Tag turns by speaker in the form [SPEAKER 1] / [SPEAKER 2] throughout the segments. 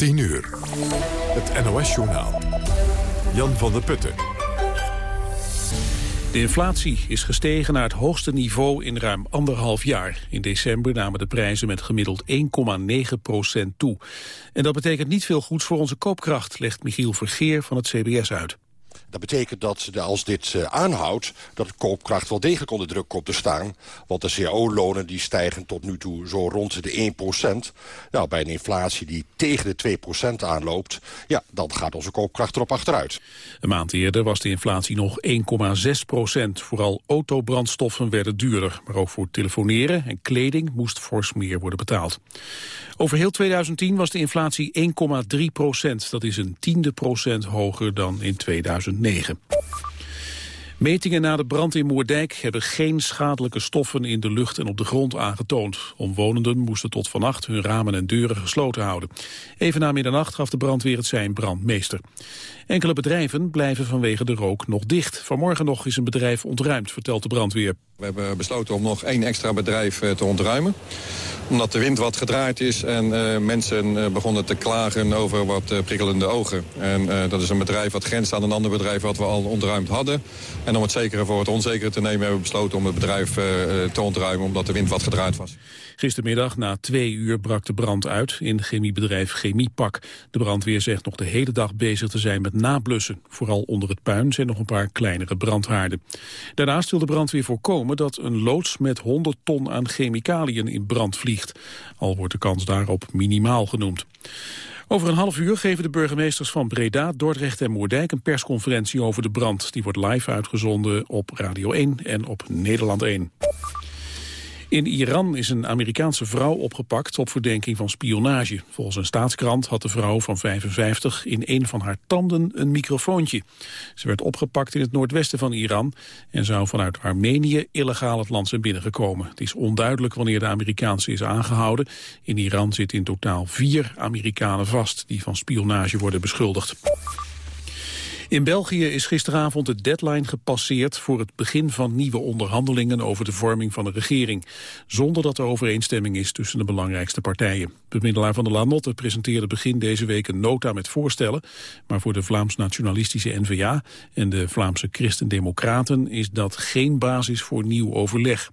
[SPEAKER 1] 10 uur. Het NOS-journaal. Jan van der Putten.
[SPEAKER 2] De inflatie is gestegen naar het hoogste niveau in ruim anderhalf jaar. In december namen de prijzen met gemiddeld 1,9 procent toe. En dat betekent niet veel goeds voor onze koopkracht, legt Michiel Vergeer van het CBS uit.
[SPEAKER 3] Dat betekent dat als dit uh, aanhoudt, dat de koopkracht wel degelijk onder druk komt te staan. Want de cao-lonen die stijgen tot nu toe zo rond de 1%. Nou, bij een inflatie die tegen de 2% aanloopt, ja, dan gaat onze koopkracht erop achteruit.
[SPEAKER 2] Een maand eerder was de inflatie nog 1,6%. Vooral autobrandstoffen werden duurder. Maar ook voor telefoneren en kleding moest fors meer worden betaald. Over heel 2010 was de inflatie 1,3 procent. Dat is een tiende procent hoger dan in 2009. Metingen na de brand in Moerdijk hebben geen schadelijke stoffen in de lucht en op de grond aangetoond. Omwonenden moesten tot vannacht hun ramen en deuren gesloten houden. Even na middernacht gaf de brandweer het zijn brandmeester. Enkele bedrijven blijven vanwege de rook nog dicht. Vanmorgen nog is een bedrijf ontruimd, vertelt de brandweer.
[SPEAKER 4] We hebben besloten om nog één extra bedrijf eh, te ontruimen. Omdat de wind wat gedraaid is en uh, mensen uh, begonnen te klagen over wat prikkelende ogen. En dat is een bedrijf wat grenst aan een ander bedrijf wat we al ontruimd hadden. En om het zekere voor het onzekere te nemen hebben we besloten om het bedrijf te ontruimen omdat de wind wat gedraaid was.
[SPEAKER 2] Gistermiddag na twee uur brak de brand uit in chemiebedrijf Chemiepak. De brandweer zegt nog de hele dag bezig te zijn met nablussen. Vooral onder het puin zijn nog een paar kleinere brandhaarden. Daarnaast wil de brandweer voorkomen dat een loods met 100 ton aan chemicaliën in brand vliegt. Al wordt de kans daarop minimaal genoemd. Over een half uur geven de burgemeesters van Breda, Dordrecht en Moerdijk een persconferentie over de brand. Die wordt live uitgezonden op Radio 1 en op Nederland 1. In Iran is een Amerikaanse vrouw opgepakt op verdenking van spionage. Volgens een staatskrant had de vrouw van 55 in een van haar tanden een microfoontje. Ze werd opgepakt in het noordwesten van Iran en zou vanuit Armenië illegaal het land zijn binnengekomen. Het is onduidelijk wanneer de Amerikaanse is aangehouden. In Iran zitten in totaal vier Amerikanen vast die van spionage worden beschuldigd. In België is gisteravond de deadline gepasseerd voor het begin van nieuwe onderhandelingen over de vorming van een regering, zonder dat er overeenstemming is tussen de belangrijkste partijen. Bemiddelaar van de Lanotte presenteerde begin deze week een nota met voorstellen, maar voor de Vlaams-nationalistische N-VA en de Vlaamse Christen-Democraten is dat geen basis voor nieuw overleg.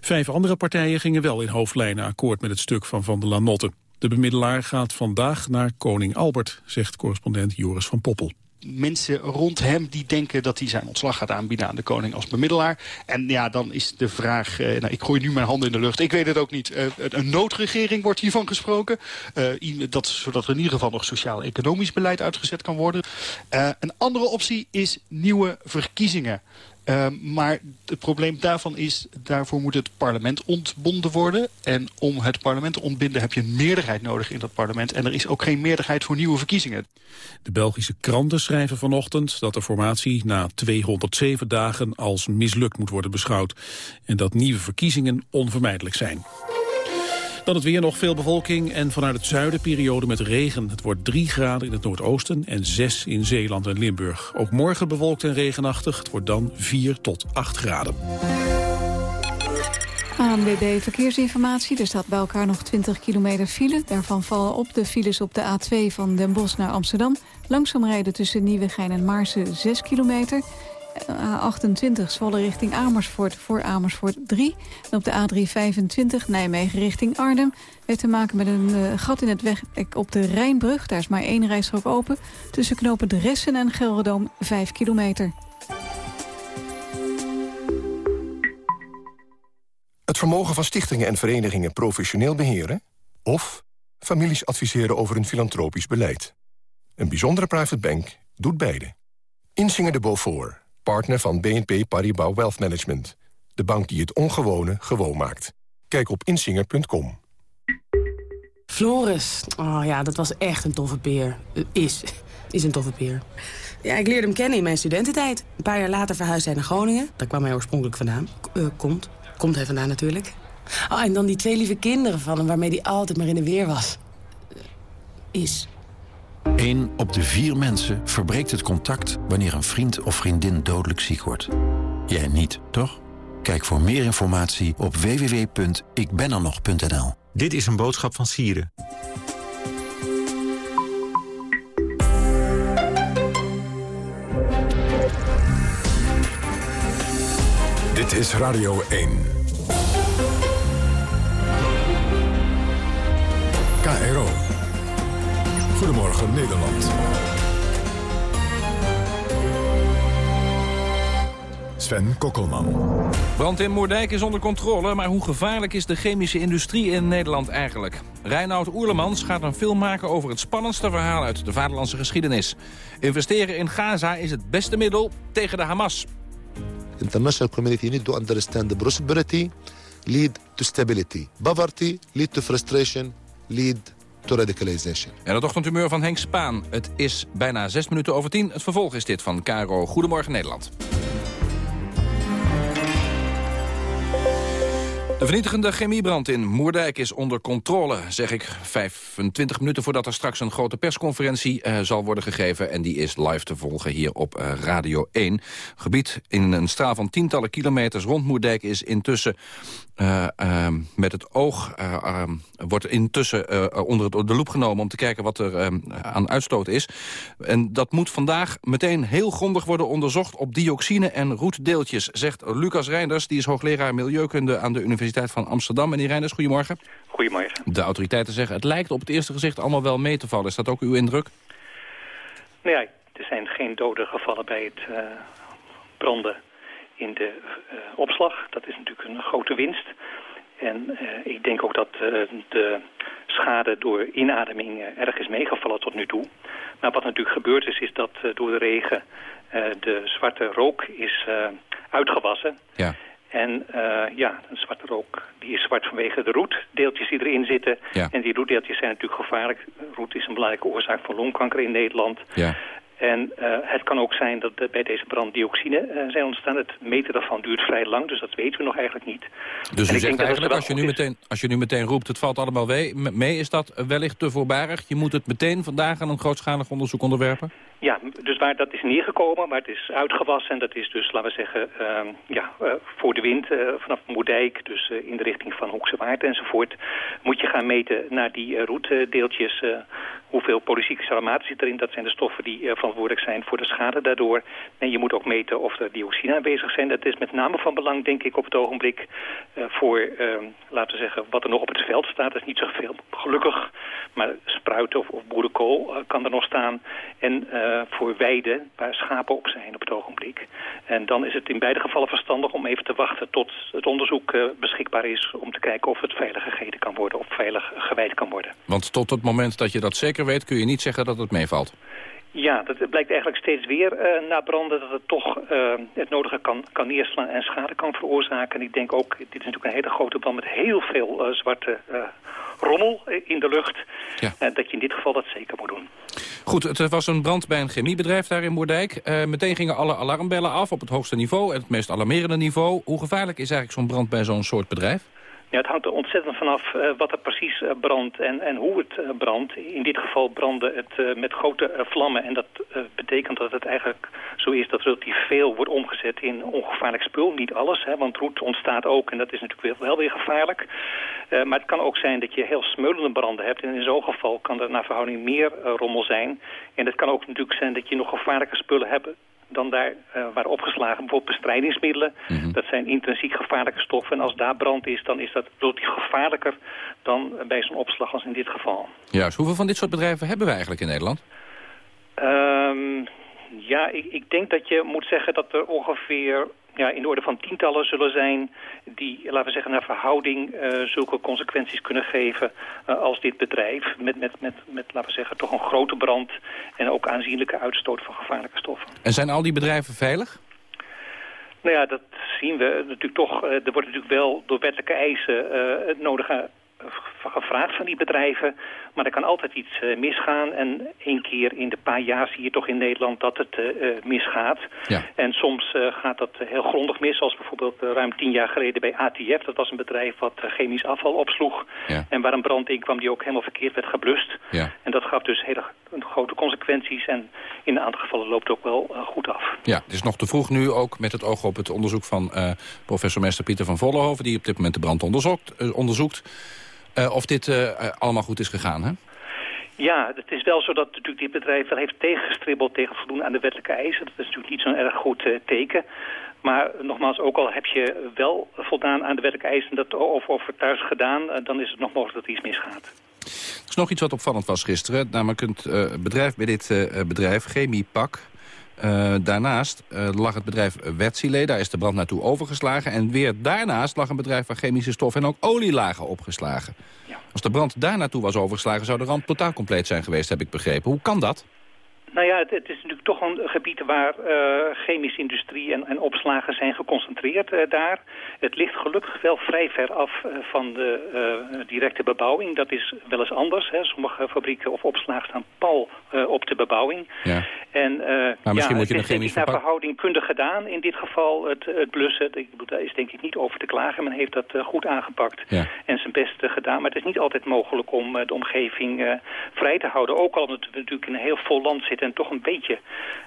[SPEAKER 2] Vijf andere partijen gingen wel in hoofdlijnen akkoord met het stuk van Van der Lanotte. De bemiddelaar gaat vandaag naar koning Albert, zegt correspondent Joris van Poppel
[SPEAKER 5] mensen rond hem die denken dat hij zijn ontslag gaat aanbieden aan de koning als bemiddelaar. En ja, dan is de vraag, eh, nou, ik gooi nu mijn handen in de lucht, ik weet het ook niet. Uh, een noodregering wordt hiervan gesproken, uh, dat, zodat er in ieder geval nog sociaal-economisch beleid uitgezet kan worden. een andere optie is nieuwe verkiezingen. Uh, maar het probleem daarvan is, daarvoor moet het parlement ontbonden worden. En om het parlement te ontbinden heb je een meerderheid nodig in dat parlement. En er is ook geen meerderheid voor nieuwe verkiezingen.
[SPEAKER 2] De Belgische kranten schrijven vanochtend dat de formatie na 207 dagen als mislukt moet worden beschouwd. En dat nieuwe verkiezingen onvermijdelijk zijn. Dan het weer nog veel bewolking en vanuit het zuiden periode met regen. Het wordt 3 graden in het noordoosten en 6 in Zeeland en Limburg. Ook morgen bewolkt en regenachtig. Het wordt dan 4 tot 8 graden.
[SPEAKER 6] ANWB Verkeersinformatie. Er staat bij elkaar nog 20 kilometer file. Daarvan vallen op de files op de A2 van Den Bosch naar Amsterdam. Langzaam rijden tussen Nieuwegein en Maarsen 6 kilometer. A28 Zwolle richting Amersfoort voor Amersfoort 3. En op de A325 Nijmegen richting Arnhem heeft te maken met een uh, gat in het weg op de Rijnbrug. Daar is maar één rijstrook open. Tussen knopen de Ressen en Gelredoom 5 kilometer.
[SPEAKER 7] Het vermogen van stichtingen en verenigingen professioneel beheren... of families adviseren over een filantropisch beleid. Een bijzondere private bank doet beide. Insinger de Beaufort partner van BNP Paribas Wealth Management. De bank die het ongewone gewoon maakt. Kijk op insinger.com.
[SPEAKER 8] Floris, oh ja, dat was echt een toffe peer. Uh, is, is een toffe peer. Ja, ik leerde hem kennen in mijn studententijd. Een paar jaar later verhuisde hij naar Groningen. Daar kwam hij oorspronkelijk vandaan. Uh, komt. Komt hij vandaan natuurlijk. Oh, en dan die twee lieve kinderen van hem waarmee hij altijd maar in de weer was. Uh, is.
[SPEAKER 9] 1 op de vier mensen verbreekt het contact wanneer een vriend of vriendin dodelijk ziek wordt. Jij niet, toch? Kijk voor meer informatie op www.ikbenernog.nl.
[SPEAKER 10] Dit is een boodschap van Sieren.
[SPEAKER 1] Dit is Radio 1. KRO. Goedemorgen Nederland. Sven Kokkelman.
[SPEAKER 10] Brand in Moerdijk is onder controle, maar hoe gevaarlijk is de chemische industrie in Nederland eigenlijk? Reinoud Oerlemans gaat een film maken over het spannendste verhaal uit de vaderlandse geschiedenis. Investeren in Gaza is het beste middel tegen de Hamas.
[SPEAKER 11] The international community need to understand the prosperity lead to stability. Poverty lead to frustration, lead to radicalization.
[SPEAKER 10] En het ochtendhumeur van Henk Spaan. Het is bijna zes minuten over tien. Het vervolg is dit van Caro. Goedemorgen Nederland. De vernietigende chemiebrand in Moerdijk is onder controle, zeg ik. 25 minuten voordat er straks een grote persconferentie uh, zal worden gegeven. En die is live te volgen hier op uh, Radio 1. Gebied in een straal van tientallen kilometers rond Moerdijk is intussen uh, met het oog ehm, wordt intussen onder de loep genomen... om te kijken wat er ehm, aan uitstoot is. En dat moet vandaag meteen heel grondig worden onderzocht... op dioxine en roetdeeltjes, zegt Lucas Reinders. Die is hoogleraar Milieukunde aan de Universiteit van Amsterdam. Meneer Reinders, goedemorgen.
[SPEAKER 12] Goedemorgen.
[SPEAKER 10] De autoriteiten zeggen het lijkt op het eerste gezicht allemaal wel mee te vallen. Is dat ook uw indruk?
[SPEAKER 12] Nou ja, er zijn geen doden gevallen bij het uh, branden in de uh, opslag. Dat is natuurlijk een grote winst. En uh, ik denk ook dat de schade door inademing erg is meegevallen tot nu toe. Maar wat natuurlijk gebeurd is, is dat door de regen de zwarte rook is uitgewassen.
[SPEAKER 10] Ja.
[SPEAKER 12] En uh, ja, een zwarte rook die is zwart vanwege de roetdeeltjes die erin zitten.
[SPEAKER 10] Ja.
[SPEAKER 12] En die roetdeeltjes zijn natuurlijk gevaarlijk. Roet is een belangrijke oorzaak van longkanker in Nederland.
[SPEAKER 10] Ja.
[SPEAKER 12] En uh, het kan ook zijn dat uh, bij deze brand dioxine uh, zijn ontstaan. Het meten daarvan duurt vrij lang, dus dat weten we nog eigenlijk niet.
[SPEAKER 10] Dus u zegt eigenlijk, als je, nu meteen, als je nu meteen roept, het valt allemaal mee, is dat wellicht te voorbarig? Je moet het meteen vandaag aan een grootschalig onderzoek onderwerpen?
[SPEAKER 12] Ja, dus waar dat is neergekomen, waar het is uitgewassen... en dat is dus, laten we zeggen, uh, ja, voor de wind vanaf Moerdijk... dus in de richting van Hoekse Waard enzovoort... moet je gaan meten naar die roetdeeltjes... hoeveel polycyclische aromaten zit erin. Dat zijn de stoffen die verantwoordelijk zijn voor de schade daardoor. En je moet ook meten of er dioxine aanwezig zijn. Dat is met name van belang, denk ik, op het ogenblik... voor, ehm, laten we zeggen, wat er nog op het veld staat. Dat is niet zoveel, gelukkig. Maar spruiten of, of boerenkool kan er nog staan... En voor weiden waar schapen op zijn op het ogenblik. En dan is het in beide gevallen verstandig om even te wachten tot het onderzoek beschikbaar is... om te kijken of het veilig gegeten kan worden of veilig gewijd kan worden.
[SPEAKER 10] Want tot het moment dat je dat zeker weet kun je niet zeggen dat het meevalt.
[SPEAKER 12] Ja, dat blijkt eigenlijk steeds weer uh, na branden dat het toch uh, het nodige kan, kan neerslaan en schade kan veroorzaken. En ik denk ook, dit is natuurlijk een hele grote brand met heel veel uh, zwarte rommel in de lucht.
[SPEAKER 10] Ja.
[SPEAKER 12] dat je in dit geval dat zeker moet doen.
[SPEAKER 10] Goed, het was een brand bij een chemiebedrijf daar in Moerdijk. meteen gingen alle alarmbellen af op het hoogste niveau en het meest alarmerende niveau. Hoe gevaarlijk is eigenlijk zo'n brand bij zo'n soort bedrijf?
[SPEAKER 12] Ja, het hangt er ontzettend vanaf uh, wat er precies uh, brandt en, en hoe het uh, brandt. In dit geval brandde het met grote vlammen. En dat betekent dat het eigenlijk zo is dat relatief veel wordt omgezet in ongevaarlijk spul. Niet alles, hè, want roet ontstaat ook en dat is natuurlijk wel, wel weer gevaarlijk. maar het kan ook zijn dat je heel smeulende branden hebt. En in zo'n geval kan er naar verhouding meer rommel zijn. En het kan ook natuurlijk zijn dat je nog gevaarlijke spullen hebt dan daar uh, waren opgeslagen. Bijvoorbeeld bestrijdingsmiddelen.
[SPEAKER 10] Mm -hmm.
[SPEAKER 12] Dat zijn intrinsiek gevaarlijke stoffen. En als daar brand is, dan is dat gevaarlijker dan bij zo'n opslag als in dit geval.
[SPEAKER 10] Juist. Hoeveel van dit soort bedrijven hebben we eigenlijk in Nederland?
[SPEAKER 12] Um, ja, ik, ik denk dat je moet zeggen dat er ongeveer ja, in de orde van tientallen zullen zijn die, laten we zeggen, naar verhouding uh, zulke consequenties kunnen geven uh, als dit bedrijf. Met, met, met, met, laten we zeggen, toch een grote brand en ook aanzienlijke uitstoot van gevaarlijke stoffen.
[SPEAKER 10] En zijn al die bedrijven veilig?
[SPEAKER 12] Nou ja, dat zien we natuurlijk toch. Uh, er wordt natuurlijk wel door wettelijke eisen het nodige gevraagd van die bedrijven. Maar er kan altijd iets uh, misgaan. En één keer in de paar jaar zie je toch in Nederland dat het uh, misgaat.
[SPEAKER 10] Ja.
[SPEAKER 12] En soms uh, gaat dat heel grondig mis. Zoals bijvoorbeeld ruim tien jaar geleden bij ATF. Dat was een bedrijf wat chemisch afval opsloeg.
[SPEAKER 10] Ja.
[SPEAKER 12] En waar een brand in kwam die ook helemaal verkeerd werd geblust.
[SPEAKER 10] Ja.
[SPEAKER 12] En dat gaf dus hele grote consequenties. En in een aantal gevallen loopt het ook wel goed af.
[SPEAKER 10] Ja, het is nog te vroeg nu ook met het oog op het onderzoek van professor Mester Pieter van Vollenhoven... die op dit moment de brand onderzoekt. onderzoekt. Uh, of dit uh, allemaal goed is gegaan, hè?
[SPEAKER 12] Ja, het is wel zo dat natuurlijk dit bedrijf wel heeft tegengestribbeld tegen voldoen aan de wettelijke eisen. Dat is natuurlijk niet zo'n erg goed uh, teken. Maar nogmaals, ook al heb je wel voldaan aan de wettelijke eisen dat, of overtuigd gedaan, uh, dan is het nog mogelijk dat er iets misgaat.
[SPEAKER 10] Er is nog iets wat opvallend was gisteren. Namelijk het uh, bedrijf bij dit bedrijf, Chemiepak, uh, daarnaast lag het bedrijf Wetsile, daar is de brand naartoe overgeslagen. En weer daarnaast lag een bedrijf waar chemische stoffen en ook olie lagen opgeslagen. Ja. Als de brand daar naartoe was overgeslagen, zou de ramp totaal compleet zijn geweest, heb ik begrepen. Hoe kan dat?
[SPEAKER 12] Nou ja, het, het, is natuurlijk toch een gebied waar uh, chemische industrie en, en, opslagen zijn geconcentreerd uh, daar. Het ligt gelukkig wel vrij ver af uh, van de directe bebouwing. Dat is wel eens anders. Hè. Sommige fabrieken of opslagen staan pal op de bebouwing.
[SPEAKER 10] Ja.
[SPEAKER 12] En
[SPEAKER 10] maar misschien
[SPEAKER 12] ja,
[SPEAKER 10] moet je
[SPEAKER 12] het
[SPEAKER 10] een
[SPEAKER 12] is niet naar verhouding kundig gedaan in dit geval, het, het blussen. Ik bedoel, daar is denk ik niet over te klagen. Men heeft dat goed aangepakt
[SPEAKER 10] ja.
[SPEAKER 12] en zijn best gedaan. Maar het is niet altijd mogelijk om de omgeving vrij te houden. Ook al omdat we natuurlijk in een heel vol land zitten en toch een beetje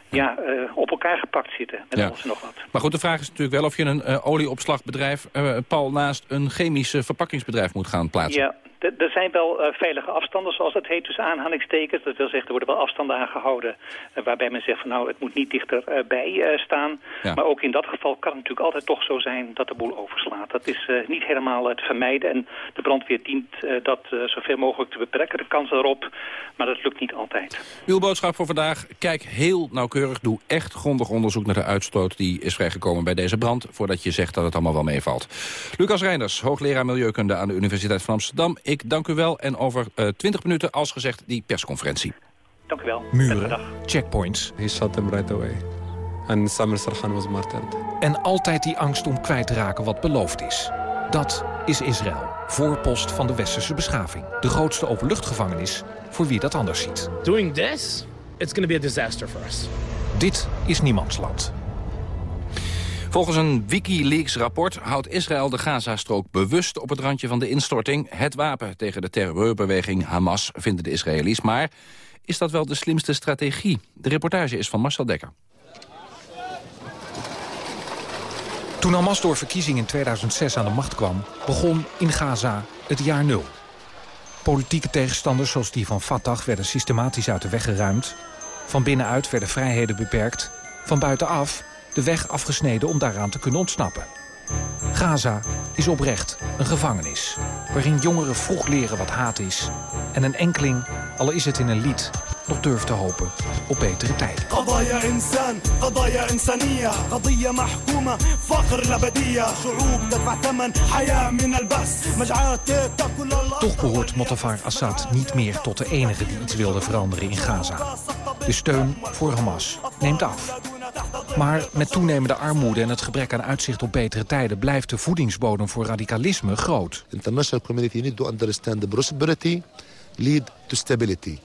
[SPEAKER 12] ja, uh, op elkaar gepakt zitten. Met
[SPEAKER 10] Ja.
[SPEAKER 12] alles nog wat.
[SPEAKER 10] Maar goed, de vraag is natuurlijk wel of je een uh, olieopslagbedrijf... Uh, pal naast een chemisch verpakkingsbedrijf moet gaan plaatsen.
[SPEAKER 12] Ja, er zijn wel uh, veilige afstanden, zoals dat heet, tussen aanhalingstekens. Dat wil zeggen, er worden wel afstanden aangehouden... Uh, waarbij men zegt van nou, het moet niet dichterbij uh, staan.
[SPEAKER 10] Ja.
[SPEAKER 12] Maar ook in dat geval kan het natuurlijk altijd toch zo zijn dat de boel overslaat. Dat is niet helemaal te vermijden. En de brandweer dient dat zoveel mogelijk te beperken, de kans erop. Maar dat lukt niet altijd.
[SPEAKER 10] Uw boodschap voor vandaag, kijk heel nauwkeurig. Doe echt grondig onderzoek naar de uitstoot die is vrijgekomen bij deze brand... voordat je zegt dat het allemaal wel meevalt. Lucas Reinders, hoogleraar Milieukunde aan de Universiteit van Amsterdam... Ik dank u wel en over uh, 20 minuten, als gezegd, die persconferentie.
[SPEAKER 12] Dank u wel.
[SPEAKER 13] Muren, checkpoints.
[SPEAKER 14] He shot them right away. And Samir Sarhan was martyred.
[SPEAKER 13] En altijd die angst om kwijt te raken wat beloofd is. Dat is Israël, voorpost van de westerse beschaving. De grootste openluchtgevangenis voor wie dat anders ziet.
[SPEAKER 15] Doing this, it's going to be a disaster for us.
[SPEAKER 13] Dit is niemandsland.
[SPEAKER 10] Volgens een Wikileaks-rapport houdt Israël de Gazastrook bewust op het randje van de instorting. Het wapen tegen de terreurbeweging Hamas vinden de Israëli's. Maar is dat wel de slimste strategie? De reportage is van Marcel Dekker.
[SPEAKER 13] Toen Hamas door verkiezing in 2006 aan de macht kwam... begon in Gaza het jaar nul. Politieke tegenstanders zoals die van Fatah werden systematisch uit de weg geruimd. Van binnenuit werden vrijheden beperkt. Van buitenaf de weg afgesneden om daaraan te kunnen ontsnappen. Gaza is oprecht een gevangenis... waarin jongeren vroeg leren wat haat is... en een enkeling, al is het in een lied, nog durft te hopen op betere tijden. Toch behoort Mottafar Assad niet meer tot de enige die iets wilde veranderen in Gaza. De steun voor Hamas neemt af. Maar met toenemende armoede en het gebrek aan uitzicht op betere tijden... blijft de voedingsbodem voor radicalisme groot.
[SPEAKER 11] The international community need to understand the prosperity lead to stability.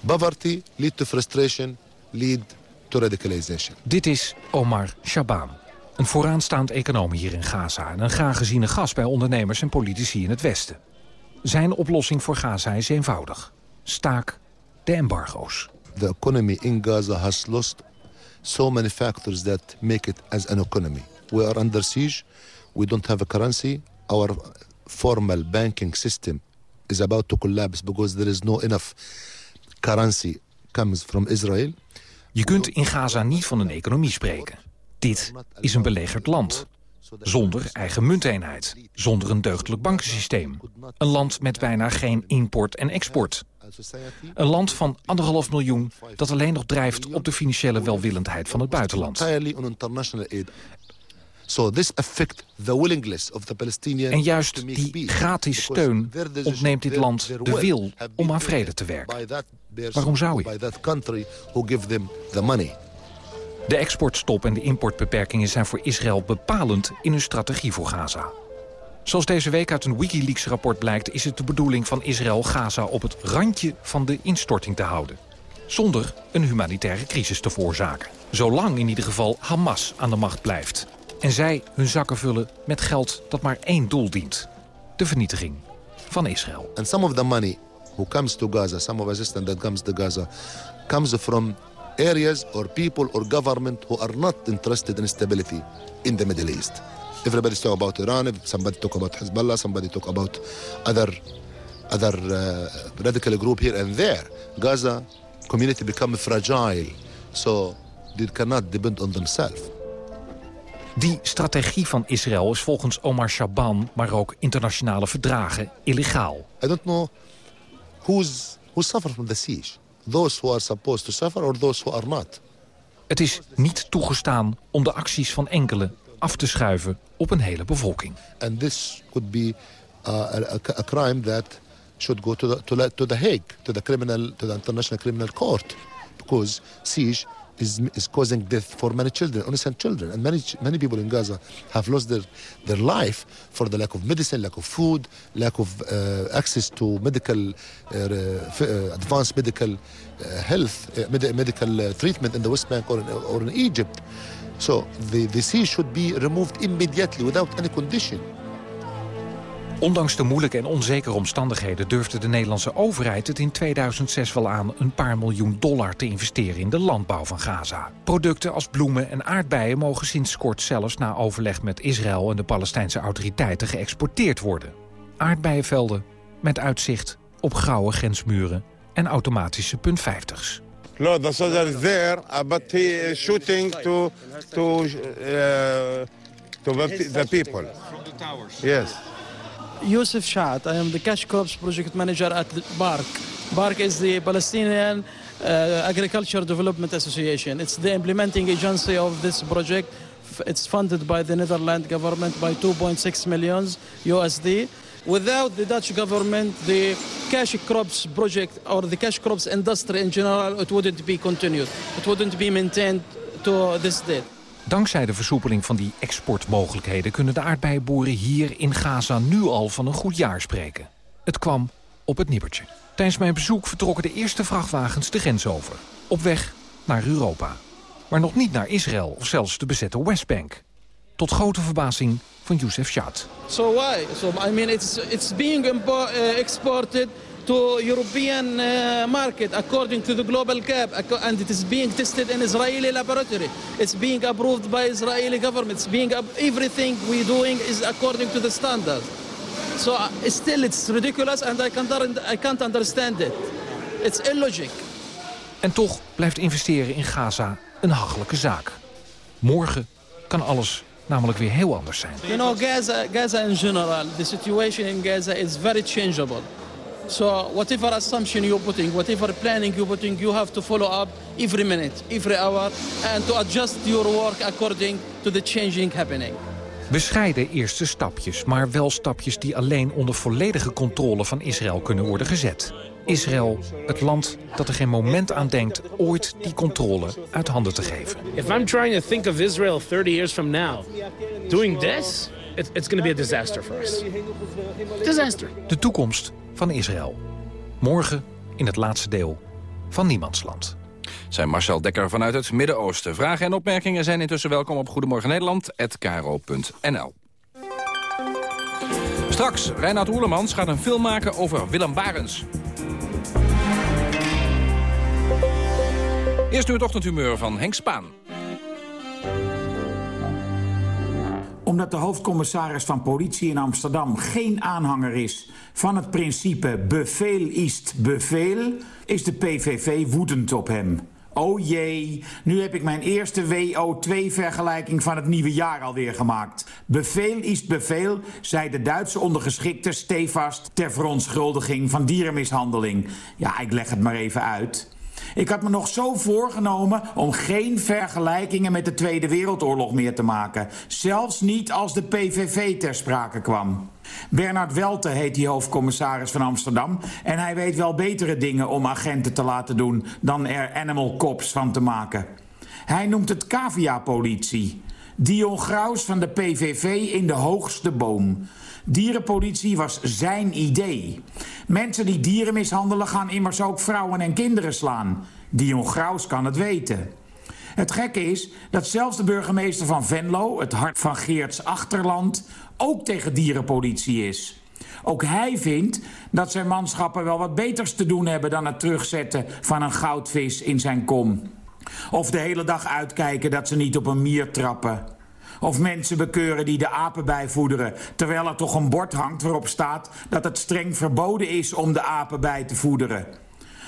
[SPEAKER 11] Poverty lead to frustration, lead to radicalization.
[SPEAKER 13] Dit is Omar Shaban, een vooraanstaand econoom hier in Gaza... en een graag geziene gast bij ondernemers en politici in het Westen. Zijn oplossing voor Gaza is eenvoudig. Staak de embargo's.
[SPEAKER 11] The economy in Gaza has lost so many factors that make it as an economy. We are under siege. We don't have a currency. Our formal banking system is about to collapse because there is no enough currency comes from Israel.
[SPEAKER 13] Je kunt in Gaza niet van een economie spreken. Dit is een belegerd land. Zonder eigen munteenheid. Zonder een deugdelijk bankensysteem. Een land met bijna geen import en export. Een land van anderhalf miljoen dat alleen nog drijft op de financiële welwillendheid van het buitenland. En juist die gratis steun ontneemt dit land de wil om aan vrede te werken. Waarom zou
[SPEAKER 11] money.
[SPEAKER 13] De exportstop en de importbeperkingen zijn voor Israël bepalend in hun strategie voor Gaza. Zoals deze week uit een Wikileaks-rapport blijkt... is het de bedoeling van Israël Gaza op het randje van de instorting te houden. Zonder een humanitaire crisis te veroorzaken. Zolang in ieder geval Hamas aan de macht blijft. En zij hun zakken vullen met geld dat maar één doel dient. De vernietiging van Israël.
[SPEAKER 11] And some of the money who comes to Gaza, some of assistance that comes to Gaza, comes from areas or people or government who are not interested in stability in the Middle East. Everybody's talking about Iran, somebody talk about Hezbollah, somebody talk about other other uh, radical group here and there. Gaza community become fragile, so they cannot depend on themselves.
[SPEAKER 13] Die strategie van Israël is volgens Omar Shaban, maar ook internationale verdragen, illegaal.
[SPEAKER 11] I don't know who's, who suffer from the siege. Those who are supposed to suffer or those who are not.
[SPEAKER 13] Het is niet toegestaan om de acties van enkele af te schuiven op een hele bevolking.
[SPEAKER 11] And this could be uh, a, crime that should go to the, to, the Hague, to the criminal, to the International Criminal Court, because siege is, is causing death for many children, innocent children. And many, many people in Gaza have lost their, their life for the lack of medicine, lack of food, lack of uh, access to medical, uh, uh, advanced medical uh, health, med medical treatment in the West Bank or in, or in Egypt. So the, the sea should be removed immediately without any condition.
[SPEAKER 13] Ondanks de moeilijke en onzekere omstandigheden durfde de Nederlandse overheid het in 2006 wel aan een paar miljoen dollar te investeren in de landbouw van Gaza. Producten als bloemen en aardbeien mogen sinds kort zelfs na overleg met Israël en de Palestijnse autoriteiten geëxporteerd worden. Aardbeienvelden met uitzicht op grauwe grensmuren en automatische punt 50's.
[SPEAKER 16] No, the soldier is there, uh, but he is shooting to to uh, to the people. From the towers. Yes.
[SPEAKER 17] Youssef Shaat. I am the Cash Crops Project Manager at BARC. BARC is the Palestinian uh, Agriculture Development Association. It's the implementing agency of this project. It's funded by the Netherlands government by 2.6 millions USD. Without the Dutch government, the cash crops project or the cash crops industry in general, it wouldn't be continued. It wouldn't be maintained to this date.
[SPEAKER 13] Dankzij de versoepeling van die exportmogelijkheden... kunnen de aardbeienboeren hier in Gaza nu al van een goed jaar spreken. Het kwam op het nippertje. Tijdens mijn bezoek vertrokken de eerste vrachtwagens de grens over. Op weg naar Europa. Maar nog niet naar Israël of zelfs de bezette Westbank. Tot grote verbazing van Youssef Shat.
[SPEAKER 17] So why? So I mean it's it's being uh, exported to European uh, market according to the global cap and it is being tested in Israeli laboratory. It's being approved by Israeli government. It's being everything we doing is according to the standard. So uh, still it's ridiculous and I can't, I can't understand it. It's illogic.
[SPEAKER 13] En toch blijft investeren in Gaza een hachelijke zaak. Morgen kan alles namelijk weer heel anders zijn.
[SPEAKER 17] You know, Gaza, Gaza in general, the situation in Gaza is very changeable. So whatever assumption you're putting, whatever planning you're putting, you have to follow up every minute, every hour, and to adjust your work according to the changing happening.
[SPEAKER 13] Bescheiden eerste stapjes, maar wel stapjes die alleen onder volledige controle van Israël kunnen worden gezet. Israël, het land dat er geen moment aan denkt ooit die controle uit handen te geven.
[SPEAKER 15] If I'm trying to think of Israel 30 years from now, doing this, it's going to be a disaster for us. Disaster.
[SPEAKER 13] De toekomst van Israël. Morgen in het laatste deel van Niemandsland.
[SPEAKER 10] Zijn Marcel Dekker vanuit het Midden-Oosten. Vragen en opmerkingen zijn intussen welkom op Goedemorgen Nederland@karo.nl. Straks, Reinhard Oerlemans gaat een film maken over Willem Barens. Eerst nu het ochtendhumeur van Henk Spaan.
[SPEAKER 18] Omdat de hoofdcommissaris van politie in Amsterdam geen aanhanger is van het principe bevel is bevel, is de PVV woedend op hem. Oh jee, nu heb ik mijn eerste WO2-vergelijking van het nieuwe jaar alweer gemaakt. Bevel is bevel, zei de Duitse ondergeschikte stevast ter verontschuldiging van dierenmishandeling. Ja, ik leg het maar even uit. Ik had me nog zo voorgenomen om geen vergelijkingen met de Tweede Wereldoorlog meer te maken. Zelfs niet als de PVV ter sprake kwam. Bernard Welte heet die hoofdcommissaris van Amsterdam... en hij weet wel betere dingen om agenten te laten doen... dan er animal cops van te maken. Hij noemt het cavia-politie. Dion Graus van de PVV in de hoogste boom. Dierenpolitie was zijn idee. Mensen die dieren mishandelen gaan immers ook vrouwen en kinderen slaan. Dion Graus kan het weten. Het gekke is dat zelfs de burgemeester van Venlo, het hart van Geerts achterland, ook tegen dierenpolitie is. Ook hij vindt dat zijn manschappen wel wat beters te doen hebben dan het terugzetten van een goudvis in zijn kom. Of de hele dag uitkijken dat ze niet op een mier trappen. Of mensen bekeuren die de apen bijvoederen, terwijl er toch een bord hangt waarop staat dat het streng verboden is om de apen bij te voederen.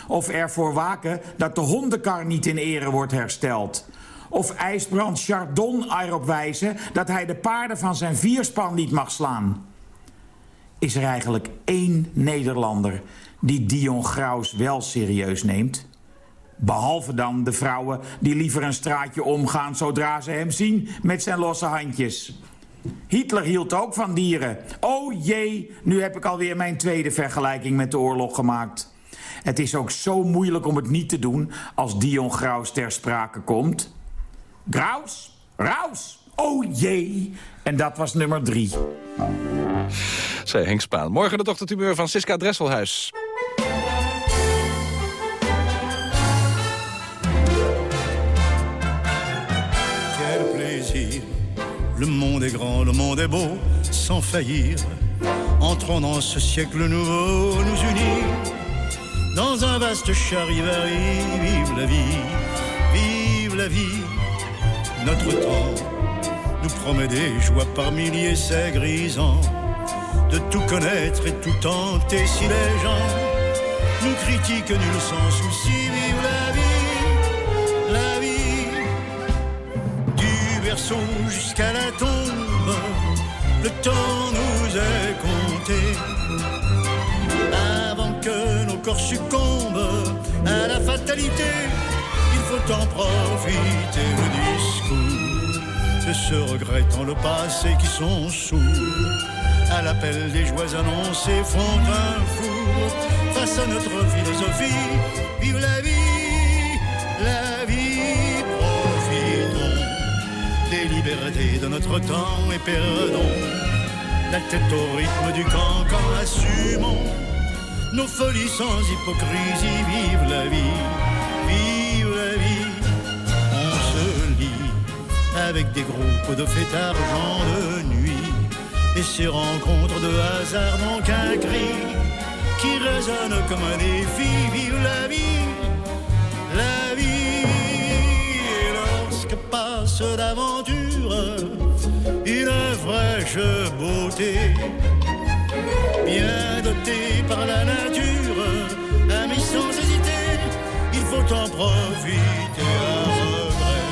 [SPEAKER 18] Of ervoor waken dat de hondenkar niet in ere wordt hersteld. Of ijsbrand Chardon erop wijzen dat hij de paarden van zijn vierspan niet mag slaan. Is er eigenlijk één Nederlander die Dion Graus wel serieus neemt? Behalve dan de vrouwen die liever een straatje omgaan zodra ze hem zien met zijn losse handjes. Hitler hield ook van dieren. Oh jee, nu heb ik alweer mijn tweede vergelijking met de oorlog gemaakt. Het is ook zo moeilijk om het niet te doen als Dion Graus ter sprake komt. Graus, Raus, oh jee. En dat was nummer drie.
[SPEAKER 10] Zij Henk Spaan. Morgen de dochtertumeur van Siska Dresselhuis.
[SPEAKER 19] Le monde est grand, le monde est beau Sans faillir. Entrons dans ce siècle nouveau Nous unir Dans un vaste charivari Vive la vie Vive la vie. Notre temps nous promet des joies par milliers, c'est grisant. De tout connaître et tout tenter si les gens nous critiquent nul sans souci. Jusqu'à la tombe, le temps nous est compté. Avant que nos corps succombent à la fatalité, il faut en profiter le discours de ceux regrettant le passé qui sont sourds à l'appel des joies annoncées font un four face à notre philosophie. Vive la vie, la vie, des libertés de notre temps et perdons la tête au rythme du cancan, assumons nos folies sans hypocrisie. Vive la vie, vive la vie, on se lie avec des groupes de fêtards de nuit et ces rencontres de hasard n'ont qu'un cri qui résonne comme un défi. Vive la vie, passe l'aventure, une fraîche beauté, bien dotée par la nature, amis sans hésiter, il faut en profiter à regret.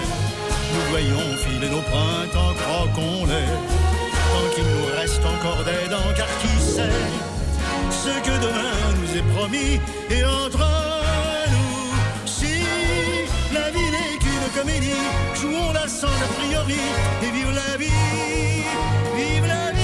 [SPEAKER 19] Nous voyons filer nos printemps, croquons-les tant qu'il nous reste encore des dents, car qui sait ce que demain nous est promis. Et entre comédie, jouons-la sans a priori et vive la vie, vive la vie,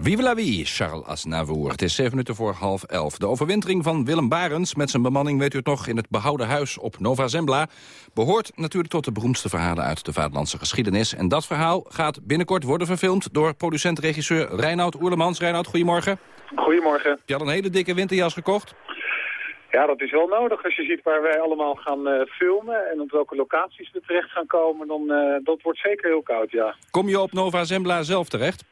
[SPEAKER 10] Vive la vie, Charles Aznavour. Het is zeven minuten voor half elf. De overwintering van Willem Barens met zijn bemanning, weet u het nog... in het behouden huis op Nova Zembla... behoort natuurlijk tot de beroemdste verhalen uit de vaderlandse geschiedenis. En dat verhaal gaat binnenkort worden verfilmd... door producent-regisseur Reinoud Oerlemans. Reinoud, goedemorgen.
[SPEAKER 20] Goedemorgen.
[SPEAKER 10] Je had een hele dikke winterjas gekocht.
[SPEAKER 20] Ja, dat is wel nodig. Als je ziet waar wij allemaal gaan eh, filmen... en op welke locaties we terecht gaan komen... dan uh, dat wordt zeker heel koud, ja.
[SPEAKER 10] Kom je op Nova Zembla zelf terecht?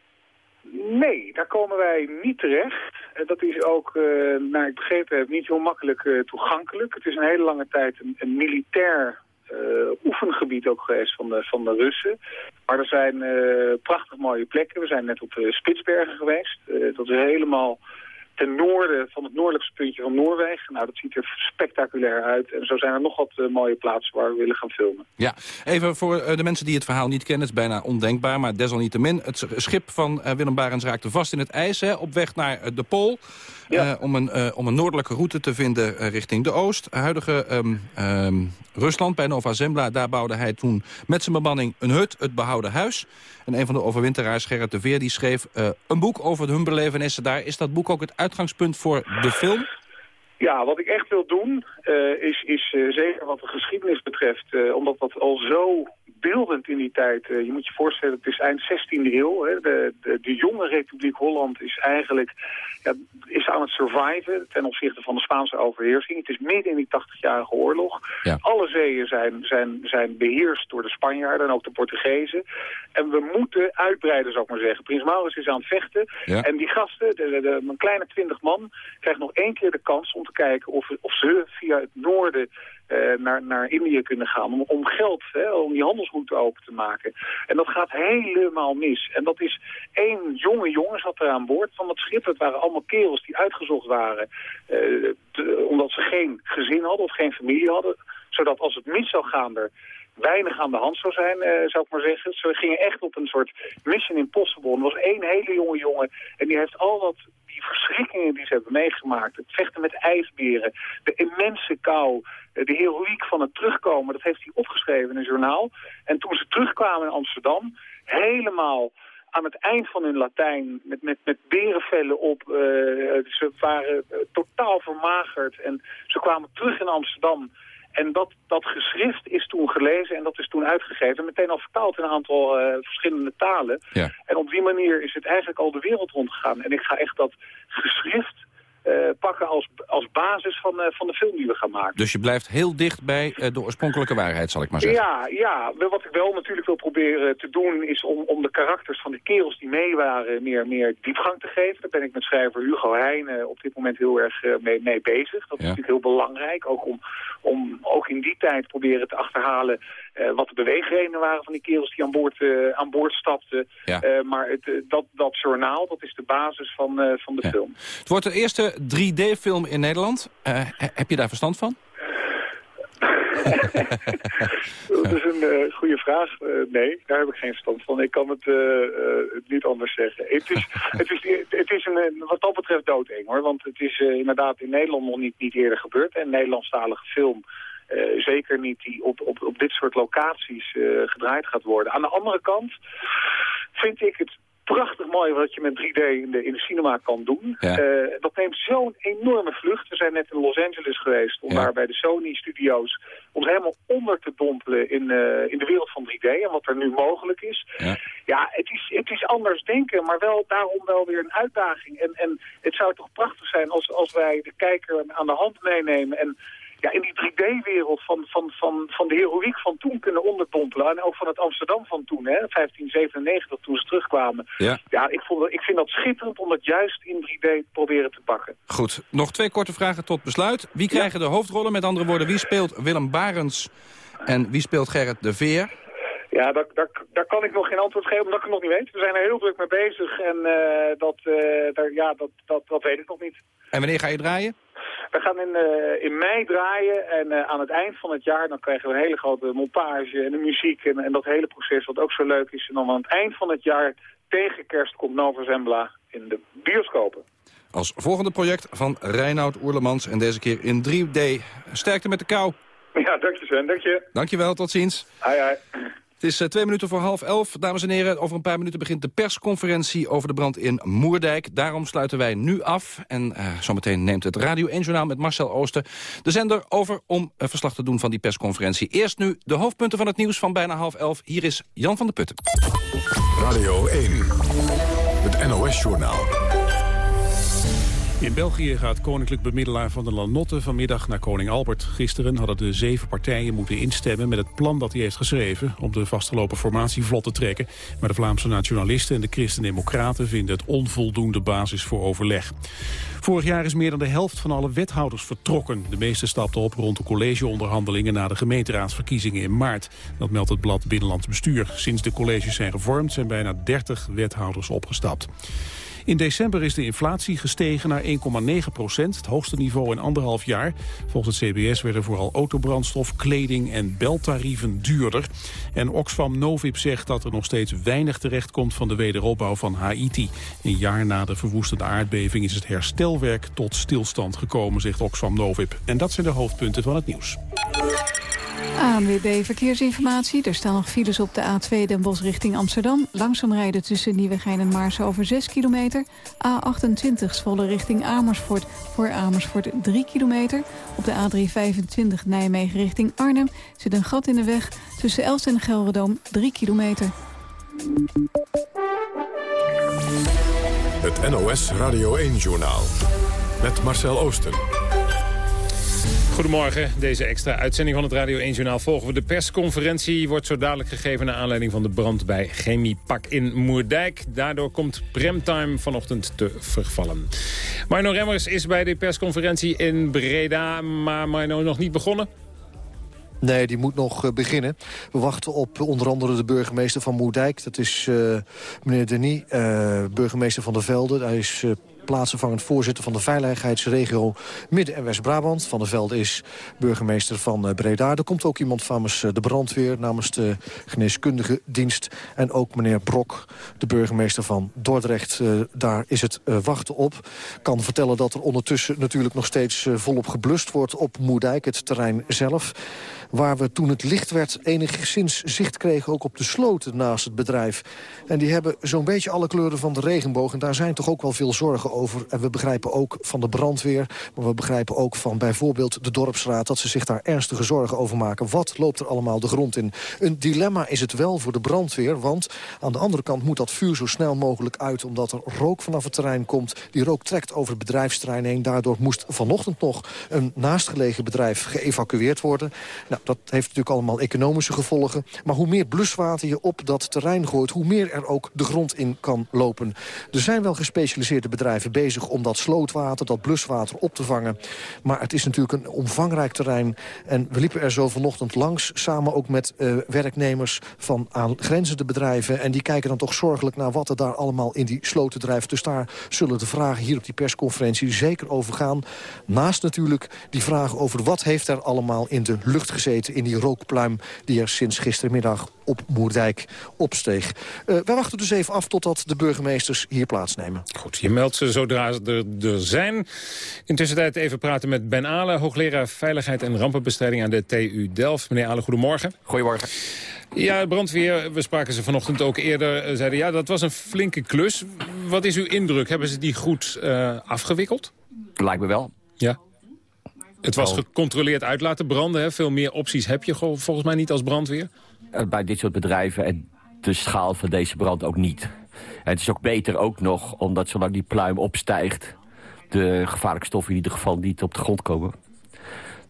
[SPEAKER 20] Nee, daar komen wij niet terecht. Dat is ook, uh, naar ik begrepen heb, niet heel makkelijk uh, toegankelijk. Het is een hele lange tijd een, militair uh, oefengebied ook geweest van de, van de Russen. Maar er zijn prachtig mooie plekken. We zijn net op Spitsbergen geweest. dat is helemaal ten noorden van het noordelijkste puntje van Noorwegen. Nou, dat ziet er spectaculair uit. En zo zijn er nog wat uh, mooie plaatsen waar we willen gaan filmen.
[SPEAKER 10] Ja, even voor uh, de mensen die het verhaal niet kennen. Het is bijna ondenkbaar, maar desalniettemin. Het schip van uh, Willem Barens raakte vast in het ijs hè, op weg naar de Pool. Ja. om, een, om een noordelijke route te vinden richting de oost. Huidige um, um, Rusland, bij Nova Zembla, daar bouwde hij toen met zijn bemanning een hut, het behouden huis. En een van de overwinteraars, Gerrit de Veer, die schreef een boek over hun belevenissen daar. Is dat boek ook het uitgangspunt voor de film?
[SPEAKER 20] Ja, wat ik echt wil doen, is, is zeker wat de geschiedenis betreft, omdat dat al zo beeldend in die tijd. Eh, je moet je voorstellen, het is eind 16e eeuw. Hè. De, de, de, jonge Republiek Holland is eigenlijk ja, is aan het surviven ten opzichte van de Spaanse overheersing. Het is midden in die 80-jarige oorlog. Alle zeeën zijn, zijn, zijn beheerst door de Spanjaarden en ook de Portugezen. En we moeten uitbreiden, zou ik maar zeggen. Prins Maurits is aan het vechten. En die gasten, de, de, een kleine twintig man, krijgt nog één keer de kans om te kijken of, of ze via het noorden uh, naar, naar Indië kunnen gaan om, om geld, hè, om die handelsroute open te maken. En dat gaat helemaal mis. En dat is één jonge jongen zat er aan boord van dat schip. Het waren allemaal kerels die uitgezocht waren uh, omdat ze geen gezin hadden of geen familie hadden. Zodat als het mis zou gaan er weinig aan de hand zou zijn, uh, zou ik maar zeggen. Ze gingen echt op een soort mission impossible. Er was één hele jonge jongen en die heeft al dat die verschrikkingen die ze hebben meegemaakt. Het vechten met ijsberen, de immense kou, eh, de heroïek van het terugkomen. Dat heeft hij opgeschreven in een journaal. En toen ze terugkwamen in Amsterdam, helemaal aan het eind van hun Latijn met, met, met berenvellen op. Uh, ze waren totaal vermagerd en ze kwamen terug in Amsterdam. En dat, dat geschrift is toen gelezen en dat is toen uitgegeven. Meteen al vertaald in een aantal uh, verschillende talen.
[SPEAKER 10] Ja.
[SPEAKER 20] En op die manier is het eigenlijk al de wereld rondgegaan. En ik ga echt dat geschrift pakken als, als basis van, uh, van de film die we gaan maken.
[SPEAKER 10] Dus je blijft heel dicht bij uh, de oorspronkelijke waarheid, zal ik maar zeggen.
[SPEAKER 20] Ja, ja, wat ik wel natuurlijk wil proberen te doen... is om, om de karakters van de kerels die mee waren meer, meer diepgang te geven. Daar ben ik met schrijver Hugo Heijn op dit moment heel erg mee, mee bezig. Dat is
[SPEAKER 10] Ja.
[SPEAKER 20] natuurlijk heel belangrijk. Ook om, om ook in die tijd proberen te achterhalen... eh, wat de beweegredenen waren van die kerels die aan boord, eh, aan boord stapten.
[SPEAKER 10] Ja.
[SPEAKER 20] Eh, maar het, dat, dat journaal, dat is de basis van, van de film.
[SPEAKER 10] Het wordt de eerste 3D-film in Nederland. He- heb je daar verstand van?
[SPEAKER 20] Dat is een goede vraag. Nee, daar heb ik geen verstand van. Ik kan het niet anders zeggen. Het is, het is, het is een, wat dat betreft doodeng hoor. Want het is inderdaad in Nederland nog niet, niet eerder gebeurd. En een Nederlandstalige film, eh, zeker niet die op, op, op dit soort locaties eh, gedraaid gaat worden. Aan de andere kant vind ik het prachtig mooi wat je met 3D in de, in de cinema kan doen.
[SPEAKER 10] Ja.
[SPEAKER 20] Eh, dat neemt zo'n enorme vlucht. We zijn net in Los Angeles geweest om
[SPEAKER 10] Ja.
[SPEAKER 20] daar bij de Sony-studio's ons helemaal onder te dompelen in, in de wereld van 3D en wat er nu mogelijk is.
[SPEAKER 10] Ja.
[SPEAKER 20] Ja, het is, het is anders denken, maar wel daarom wel weer een uitdaging. En, en het zou toch prachtig zijn als, als wij de kijker aan de hand meenemen en ja, in die 3D-wereld van, van, van, van de heroïek van toen kunnen onderdompelen. En ook van het Amsterdam van toen, hè, 1597, toen ze terugkwamen.
[SPEAKER 10] Ja.
[SPEAKER 20] Ja, ik, vond, ik vind dat schitterend om dat juist in 3D proberen te pakken.
[SPEAKER 10] Goed, nog twee korte vragen tot besluit. Wie krijgen de hoofdrollen? Met andere woorden, wie speelt Willem Barens en wie speelt Gerrit de Veer?
[SPEAKER 20] Ja, daar, daar, daar kan ik nog geen antwoord geven, omdat ik het nog niet weet. We zijn er heel druk mee bezig en eh, dat, eh, daar, ja, dat, dat, dat weet ik nog niet.
[SPEAKER 10] En wanneer ga je draaien?
[SPEAKER 20] We gaan in, eh, in mei draaien en eh, aan het eind van het jaar dan krijgen we een hele grote montage en de muziek en, en dat hele proces wat ook zo leuk is. En dan aan het eind van het jaar tegen kerst komt Nova Zembla in de bioscopen.
[SPEAKER 10] Als volgende project van Reinoud Oerlemans en deze keer in 3D. Sterkte met de kou.
[SPEAKER 20] Ja, dank je Sven, dank je.
[SPEAKER 10] Dankjewel, tot ziens.
[SPEAKER 20] Hi.
[SPEAKER 10] Het is eh, twee minuten voor half elf. Dames en heren, over een paar minuten begint de persconferentie over de brand in Moerdijk. Daarom sluiten wij nu af. En eh, zometeen neemt het Radio 1 Journaal met Marcel Ooster de zender over om eh, verslag te doen van die persconferentie. Eerst nu de hoofdpunten van het nieuws van bijna half elf. Hier is Jan van der Putten.
[SPEAKER 1] Radio 1, het NOS-journaal.
[SPEAKER 2] In België gaat koninklijk bemiddelaar van de Lanotte vanmiddag naar koning Albert. Gisteren hadden de zeven partijen moeten instemmen met het plan dat hij heeft geschreven... om de vastgelopen formatie vlot te trekken. Maar de Vlaamse nationalisten en de Christen-Democraten vinden het onvoldoende basis voor overleg. Vorig jaar is meer dan de helft van alle wethouders vertrokken. De meeste stapten op rond de collegeonderhandelingen na de gemeenteraadsverkiezingen in maart. Dat meldt het blad Binnenlands Bestuur. Sinds de colleges zijn gevormd zijn bijna 30 wethouders opgestapt. In december is de inflatie gestegen naar 1,9 procent, het hoogste niveau in anderhalf jaar. Volgens het CBS werden vooral autobrandstof, kleding en beltarieven duurder. En Oxfam Novib zegt dat er nog steeds weinig terecht komt van de wederopbouw van Haiti. Een jaar na de verwoestende aardbeving is het herstelwerk tot stilstand gekomen, zegt Oxfam Novib. En dat zijn de hoofdpunten van het nieuws.
[SPEAKER 6] ANWB Verkeersinformatie. Er staan nog files op de A2 Den Bosch richting Amsterdam. Langzaam rijden tussen Nieuwegein en Maarsen over 6 kilometer. A28 Zwolle richting Amersfoort voor Amersfoort 3 kilometer. Op de A325 Nijmegen richting Arnhem zit een gat in de weg. Tussen Elst en Gelredoom 3 kilometer.
[SPEAKER 4] Het NOS Radio 1-journaal. Met Marcel Oosten.
[SPEAKER 21] Goedemorgen. Deze extra uitzending van het Radio 1 Journaal volgen we. De persconferentie wordt zo dadelijk gegeven... naar aanleiding van de brand bij Chemiepak in Moerdijk. Daardoor komt premtime vanochtend te vervallen. Marno Remmers is bij de persconferentie in Breda... maar Marno nog niet begonnen?
[SPEAKER 22] Nee, die moet nog uh, beginnen. We wachten op onder andere de burgemeester van Moerdijk. Dat is uh, meneer Denis, uh, burgemeester van der Velde. Hij is plaatsvervangend voorzitter van de veiligheidsregio Midden- en West-Brabant. Van der Velde is burgemeester van Breda. Er komt ook iemand namens de brandweer, namens de geneeskundige dienst. En ook meneer Brok, de burgemeester van Dordrecht. Uh, daar is het wachten op. kan vertellen dat er ondertussen natuurlijk nog steeds volop geblust wordt op Moerdijk, het terrein zelf waar we toen het licht werd enigszins zicht kregen... ook op de sloten naast het bedrijf. En die hebben zo'n beetje alle kleuren van de regenboog. En daar zijn toch ook wel veel zorgen over. En we begrijpen ook van de brandweer... maar we begrijpen ook van bijvoorbeeld de dorpsraad... dat ze zich daar ernstige zorgen over maken. Wat loopt er allemaal de grond in? Een dilemma is het wel voor de brandweer... want aan de andere kant moet dat vuur zo snel mogelijk uit... omdat er rook vanaf het terrein komt. Die rook trekt over het bedrijfsterrein heen. Daardoor moest vanochtend nog een naastgelegen bedrijf geëvacueerd worden. Nou, dat heeft natuurlijk allemaal economische gevolgen. Maar hoe meer bluswater je op dat terrein gooit... hoe meer er ook de grond in kan lopen. Er zijn wel gespecialiseerde bedrijven bezig om dat slootwater... dat bluswater op te vangen. Maar het is natuurlijk een omvangrijk terrein. En we liepen er zo vanochtend langs... samen ook met uh, werknemers van aangrenzende bedrijven. En die kijken dan toch zorgelijk naar wat er daar allemaal in die sloten drijft. Dus daar zullen de vragen hier op die persconferentie zeker over gaan. Naast natuurlijk die vraag over wat heeft er allemaal in de lucht gezeten... in die rookpluim die er sinds gistermiddag op Moerdijk opsteeg. Uh, wij wachten dus even af totdat de burgemeesters hier plaatsnemen.
[SPEAKER 21] Goed, je meldt ze zodra ze er, er zijn. Intussen tijd even praten met Ben Ale, hoogleraar Veiligheid en Rampenbestrijding aan de TU Delft. Meneer Ale, goedemorgen.
[SPEAKER 23] Goedemorgen.
[SPEAKER 21] Ja, brandweer, we spraken ze vanochtend ook eerder, eh, zeiden ja, dat was een flinke klus. Wat is uw indruk? Hebben ze die goed uh, afgewikkeld?
[SPEAKER 23] Lijkt me wel.
[SPEAKER 21] Ja. Het was gecontroleerd uit laten branden. Hè? Veel meer opties heb je volgens mij niet als brandweer.
[SPEAKER 23] Bij dit soort bedrijven en de schaal van deze brand ook niet. Het is ook beter ook nog, omdat zolang die pluim opstijgt... de gevaarlijke stoffen in ieder geval niet op de grond komen.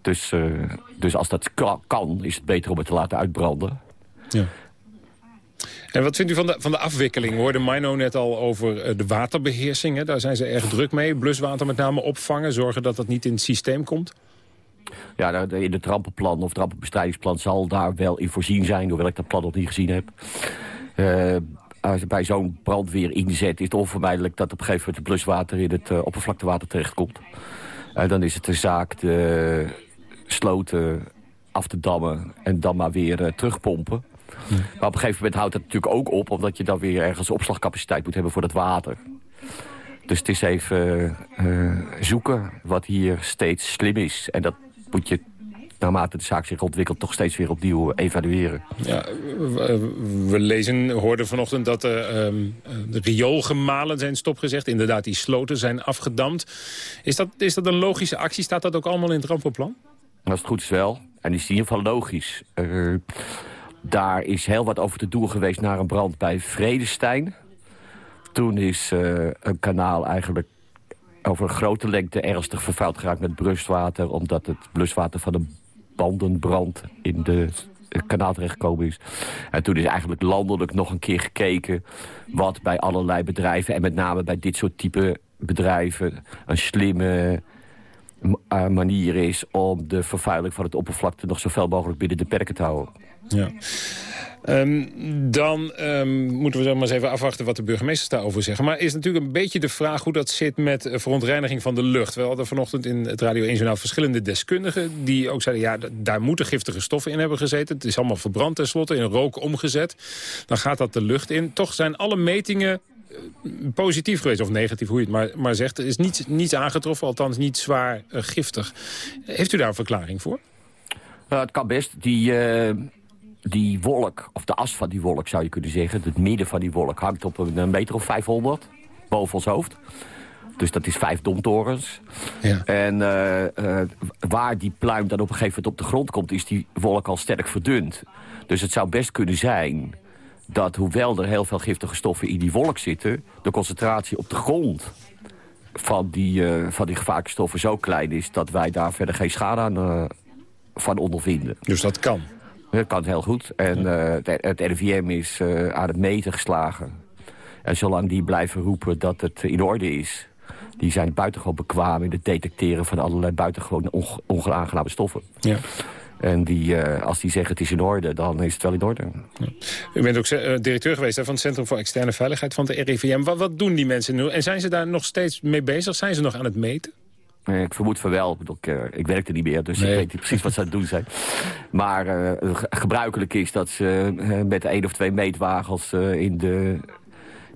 [SPEAKER 23] Dus, uh, dus als dat kan, is het beter om het te laten uitbranden.
[SPEAKER 21] Ja. En wat vindt u van de, van de afwikkeling? We hoorden Mino net al over de waterbeheersing. Hè? Daar zijn ze erg druk mee. Bluswater met name opvangen. Zorgen dat dat niet in het systeem komt.
[SPEAKER 23] Ja, in het rampenplan of het rampenbestrijdingsplan zal daar wel in voorzien zijn. Hoewel ik dat plan nog niet gezien heb. Uh, als bij zo'n brandweer inzet is het onvermijdelijk dat op een gegeven moment het bluswater in het uh, oppervlaktewater terechtkomt. En dan is het de zaak de sloten af te dammen en dan maar weer uh, terugpompen. Maar op een gegeven moment houdt het natuurlijk ook op... omdat je dan weer ergens opslagcapaciteit moet hebben voor dat water. Dus het is even uh, zoeken wat hier steeds slim is. En dat moet je naarmate de zaak zich ontwikkelt toch steeds weer opnieuw evalueren.
[SPEAKER 21] Ja, we lezen, hoorden vanochtend dat de, um, de rioolgemalen zijn stopgezegd. Inderdaad, die sloten zijn afgedamd. Is dat, is dat een logische actie? Staat dat ook allemaal in het rampenplan?
[SPEAKER 23] Als het goed is wel. En die is in ieder geval logisch. Uh, daar is heel wat over te doen geweest naar een brand bij Vredestein. Toen is uh, een kanaal eigenlijk over een grote lengte ernstig vervuild geraakt met bluswater... omdat het bluswater van een bandenbrand in de kanaal terechtgekomen is. En toen is eigenlijk landelijk nog een keer gekeken... wat bij allerlei bedrijven en met name bij dit soort type bedrijven... een slimme uh, manier is om de vervuiling van het oppervlakte... nog zoveel mogelijk binnen de perken te houden.
[SPEAKER 21] Ja. Um, dan um, moeten we maar eens even afwachten wat de burgemeesters daarover zeggen. Maar is natuurlijk een beetje de vraag hoe dat zit met verontreiniging van de lucht. We hadden vanochtend in het Radio 1 Journaal verschillende deskundigen... die ook zeiden, ja, daar moeten giftige stoffen in hebben gezeten. Het is allemaal verbrand tenslotte, in rook omgezet. Dan gaat dat de lucht in. Toch zijn alle metingen positief geweest, of negatief, hoe je het maar, maar zegt. Er is niets, niets aangetroffen, althans niet zwaar uh, giftig. Heeft u daar een verklaring voor?
[SPEAKER 23] Uh, het kan best. Die, die wolk, of de as van die wolk zou je kunnen zeggen... het midden van die wolk hangt op een meter of 500 boven ons hoofd. Dus dat is vijf domtorens. Ja. En uh, waar die pluim dan op een gegeven moment op de grond komt... is die wolk al sterk verdund. Dus het zou best kunnen zijn dat hoewel er heel veel giftige stoffen in die wolk zitten... de concentratie op de grond van die, uh, van die gevaarlijke stoffen zo klein is... dat wij daar verder geen schade aan van ondervinden.
[SPEAKER 21] Dus dat kan?
[SPEAKER 23] Dat kan heel goed. En uh, het, het RIVM is aan het meten geslagen. En zolang die blijven roepen dat het in orde is... die zijn buitengewoon bekwaam in het detecteren van allerlei buitengewoon onaangename stoffen. Ja. En die, uh, als die zeggen het is in orde, dan is het wel in orde. Ja.
[SPEAKER 21] U bent ook uh, directeur geweest hè, van het Centrum voor Externe Veiligheid van de RIVM. Wat, wat, doen die mensen nu? En zijn ze daar nog steeds mee bezig? Zijn ze nog aan het meten?
[SPEAKER 23] Nee, ik vermoed van wel. Ik, uh, ik werkte niet meer, dus nee. ik weet niet precies wat ze aan het doen zijn. Maar gebruikelijk is dat ze met één of twee meetwagens in de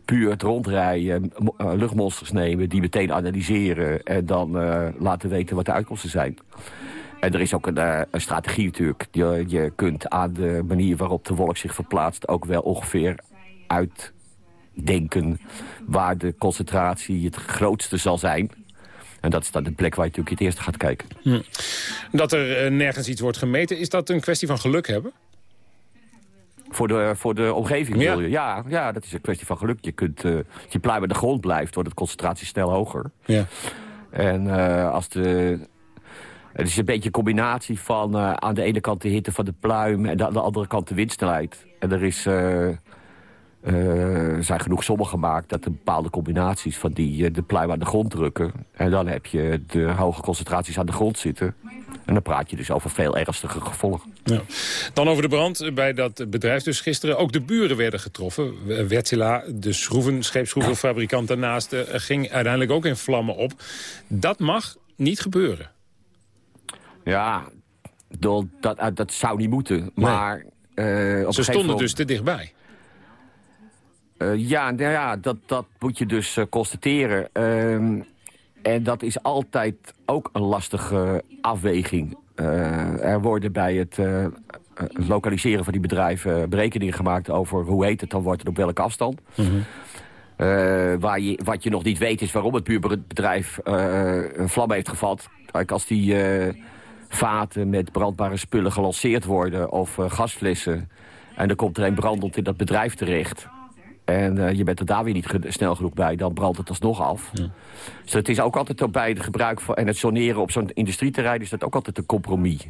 [SPEAKER 23] puur het rondrijden, luchtmonsters nemen... die meteen analyseren en dan laten weten wat de uitkomsten zijn. En er is ook een, uh, een strategie natuurlijk. Je, je kunt aan de manier waarop de wolk zich verplaatst... ook wel ongeveer uitdenken waar de concentratie het grootste zal zijn. En dat is dan de plek waar je natuurlijk het eerste gaat kijken. Hm.
[SPEAKER 21] Dat er uh, nergens iets wordt gemeten, is dat een kwestie van geluk hebben?
[SPEAKER 23] Voor de, voor de omgeving
[SPEAKER 21] ja.
[SPEAKER 23] wil je? Ja, ja, dat is een kwestie van geluk. Je kunt, uh, je pluim bij de grond blijft, wordt de concentratie snel hoger.
[SPEAKER 21] Ja.
[SPEAKER 23] En uh, als de het is een beetje een combinatie van uh, aan de ene kant de hitte van de pluim... en aan de andere kant de windsnelheid. En er is, uh, uh, zijn genoeg sommen gemaakt dat er bepaalde combinaties van die de pluim aan de grond drukken. En dan heb je de hoge concentraties aan de grond zitten. En dan praat je dus over veel ernstige gevolgen.
[SPEAKER 21] Ja. Dan over de brand bij dat bedrijf dus gisteren. Ook de buren werden getroffen. Wärtsilä, de schroeven, scheepsschroevenfabrikant daarnaast... ging uiteindelijk ook in vlammen op. Dat mag niet gebeuren.
[SPEAKER 23] Ja, dat, dat, dat zou niet moeten. Maar,
[SPEAKER 21] nee. uh, op Ze stonden dus te dichtbij.
[SPEAKER 23] Uh, ja, nou ja dat, dat moet je dus uh, constateren. Uh, en dat is altijd ook een lastige afweging. er worden bij het lokaliseren van die bedrijven berekeningen gemaakt... over hoe heet het dan wordt en op welke afstand. Mm -hmm. waar je, wat je nog niet weet is waarom het buurbedrijf een vlam heeft gevat. Kijk, als die vaten met brandbare spullen gelanceerd worden... of gasflessen. En dan komt er een brandend in dat bedrijf terecht. En uh, je bent er daar weer niet snel genoeg bij. Dan brandt het alsnog af. Ja. Dus het is ook altijd bij het gebruik van, en het zoneren op zo'n industrieterrein... is dat ook altijd een compromis.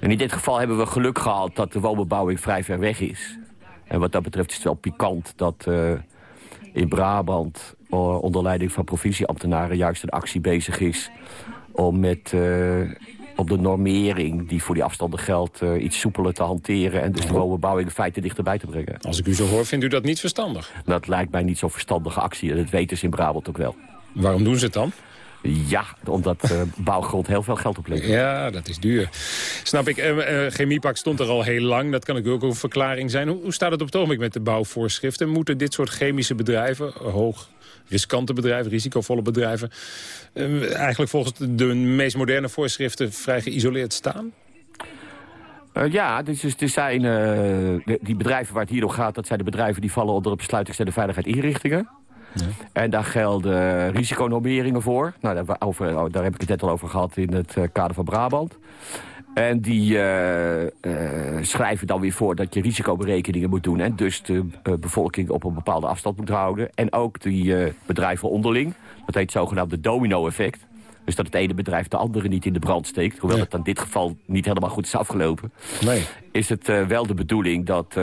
[SPEAKER 23] En in dit geval hebben we geluk gehad dat de woonbebouwing vrij ver weg is. En wat dat betreft is het wel pikant dat uh, in Brabant... onder leiding van provincieambtenaren juist een actie bezig is... om met op de normering die voor die afstanden geldt... Uh, iets soepeler te hanteren en dus de woonbebouwing in feite dichterbij te brengen.
[SPEAKER 21] Als ik u zo hoor, vindt u dat niet verstandig?
[SPEAKER 23] Dat lijkt mij niet zo'n verstandige actie. En dat weten ze in Brabant ook wel.
[SPEAKER 21] Waarom doen ze het dan?
[SPEAKER 23] Ja, omdat uh, bouwgrond heel veel geld oplevert.
[SPEAKER 21] Ja, dat is duur. Snap ik. Uh, chemiepak stond er al heel lang. Dat kan ook een verklaring zijn. Hoe, hoe staat het op het ogenblik met de bouwvoorschriften? Moeten dit soort chemische bedrijven, hoog riskante bedrijven, risicovolle bedrijven... Eigenlijk volgens de meest moderne voorschriften vrij geïsoleerd staan?
[SPEAKER 23] Uh, ja, dus, dus er zijn, uh, die bedrijven waar het hier om gaat... dat zijn de bedrijven die vallen onder het besluit externe veiligheid inrichtingen. En daar gelden risiconormeringen voor. Nou, daar, over, oh, daar heb ik het net al over gehad in het kader van Brabant. En die uh, uh, schrijven dan weer voor dat je risicoberekeningen moet doen. En dus de bevolking op een bepaalde afstand moet houden. En ook die bedrijven onderling. Dat heet zogenaamde domino-effect. Dus dat het ene bedrijf de andere niet in de brand steekt. Hoewel het in dit geval niet helemaal goed is afgelopen.
[SPEAKER 21] Nee.
[SPEAKER 23] Is het wel de bedoeling dat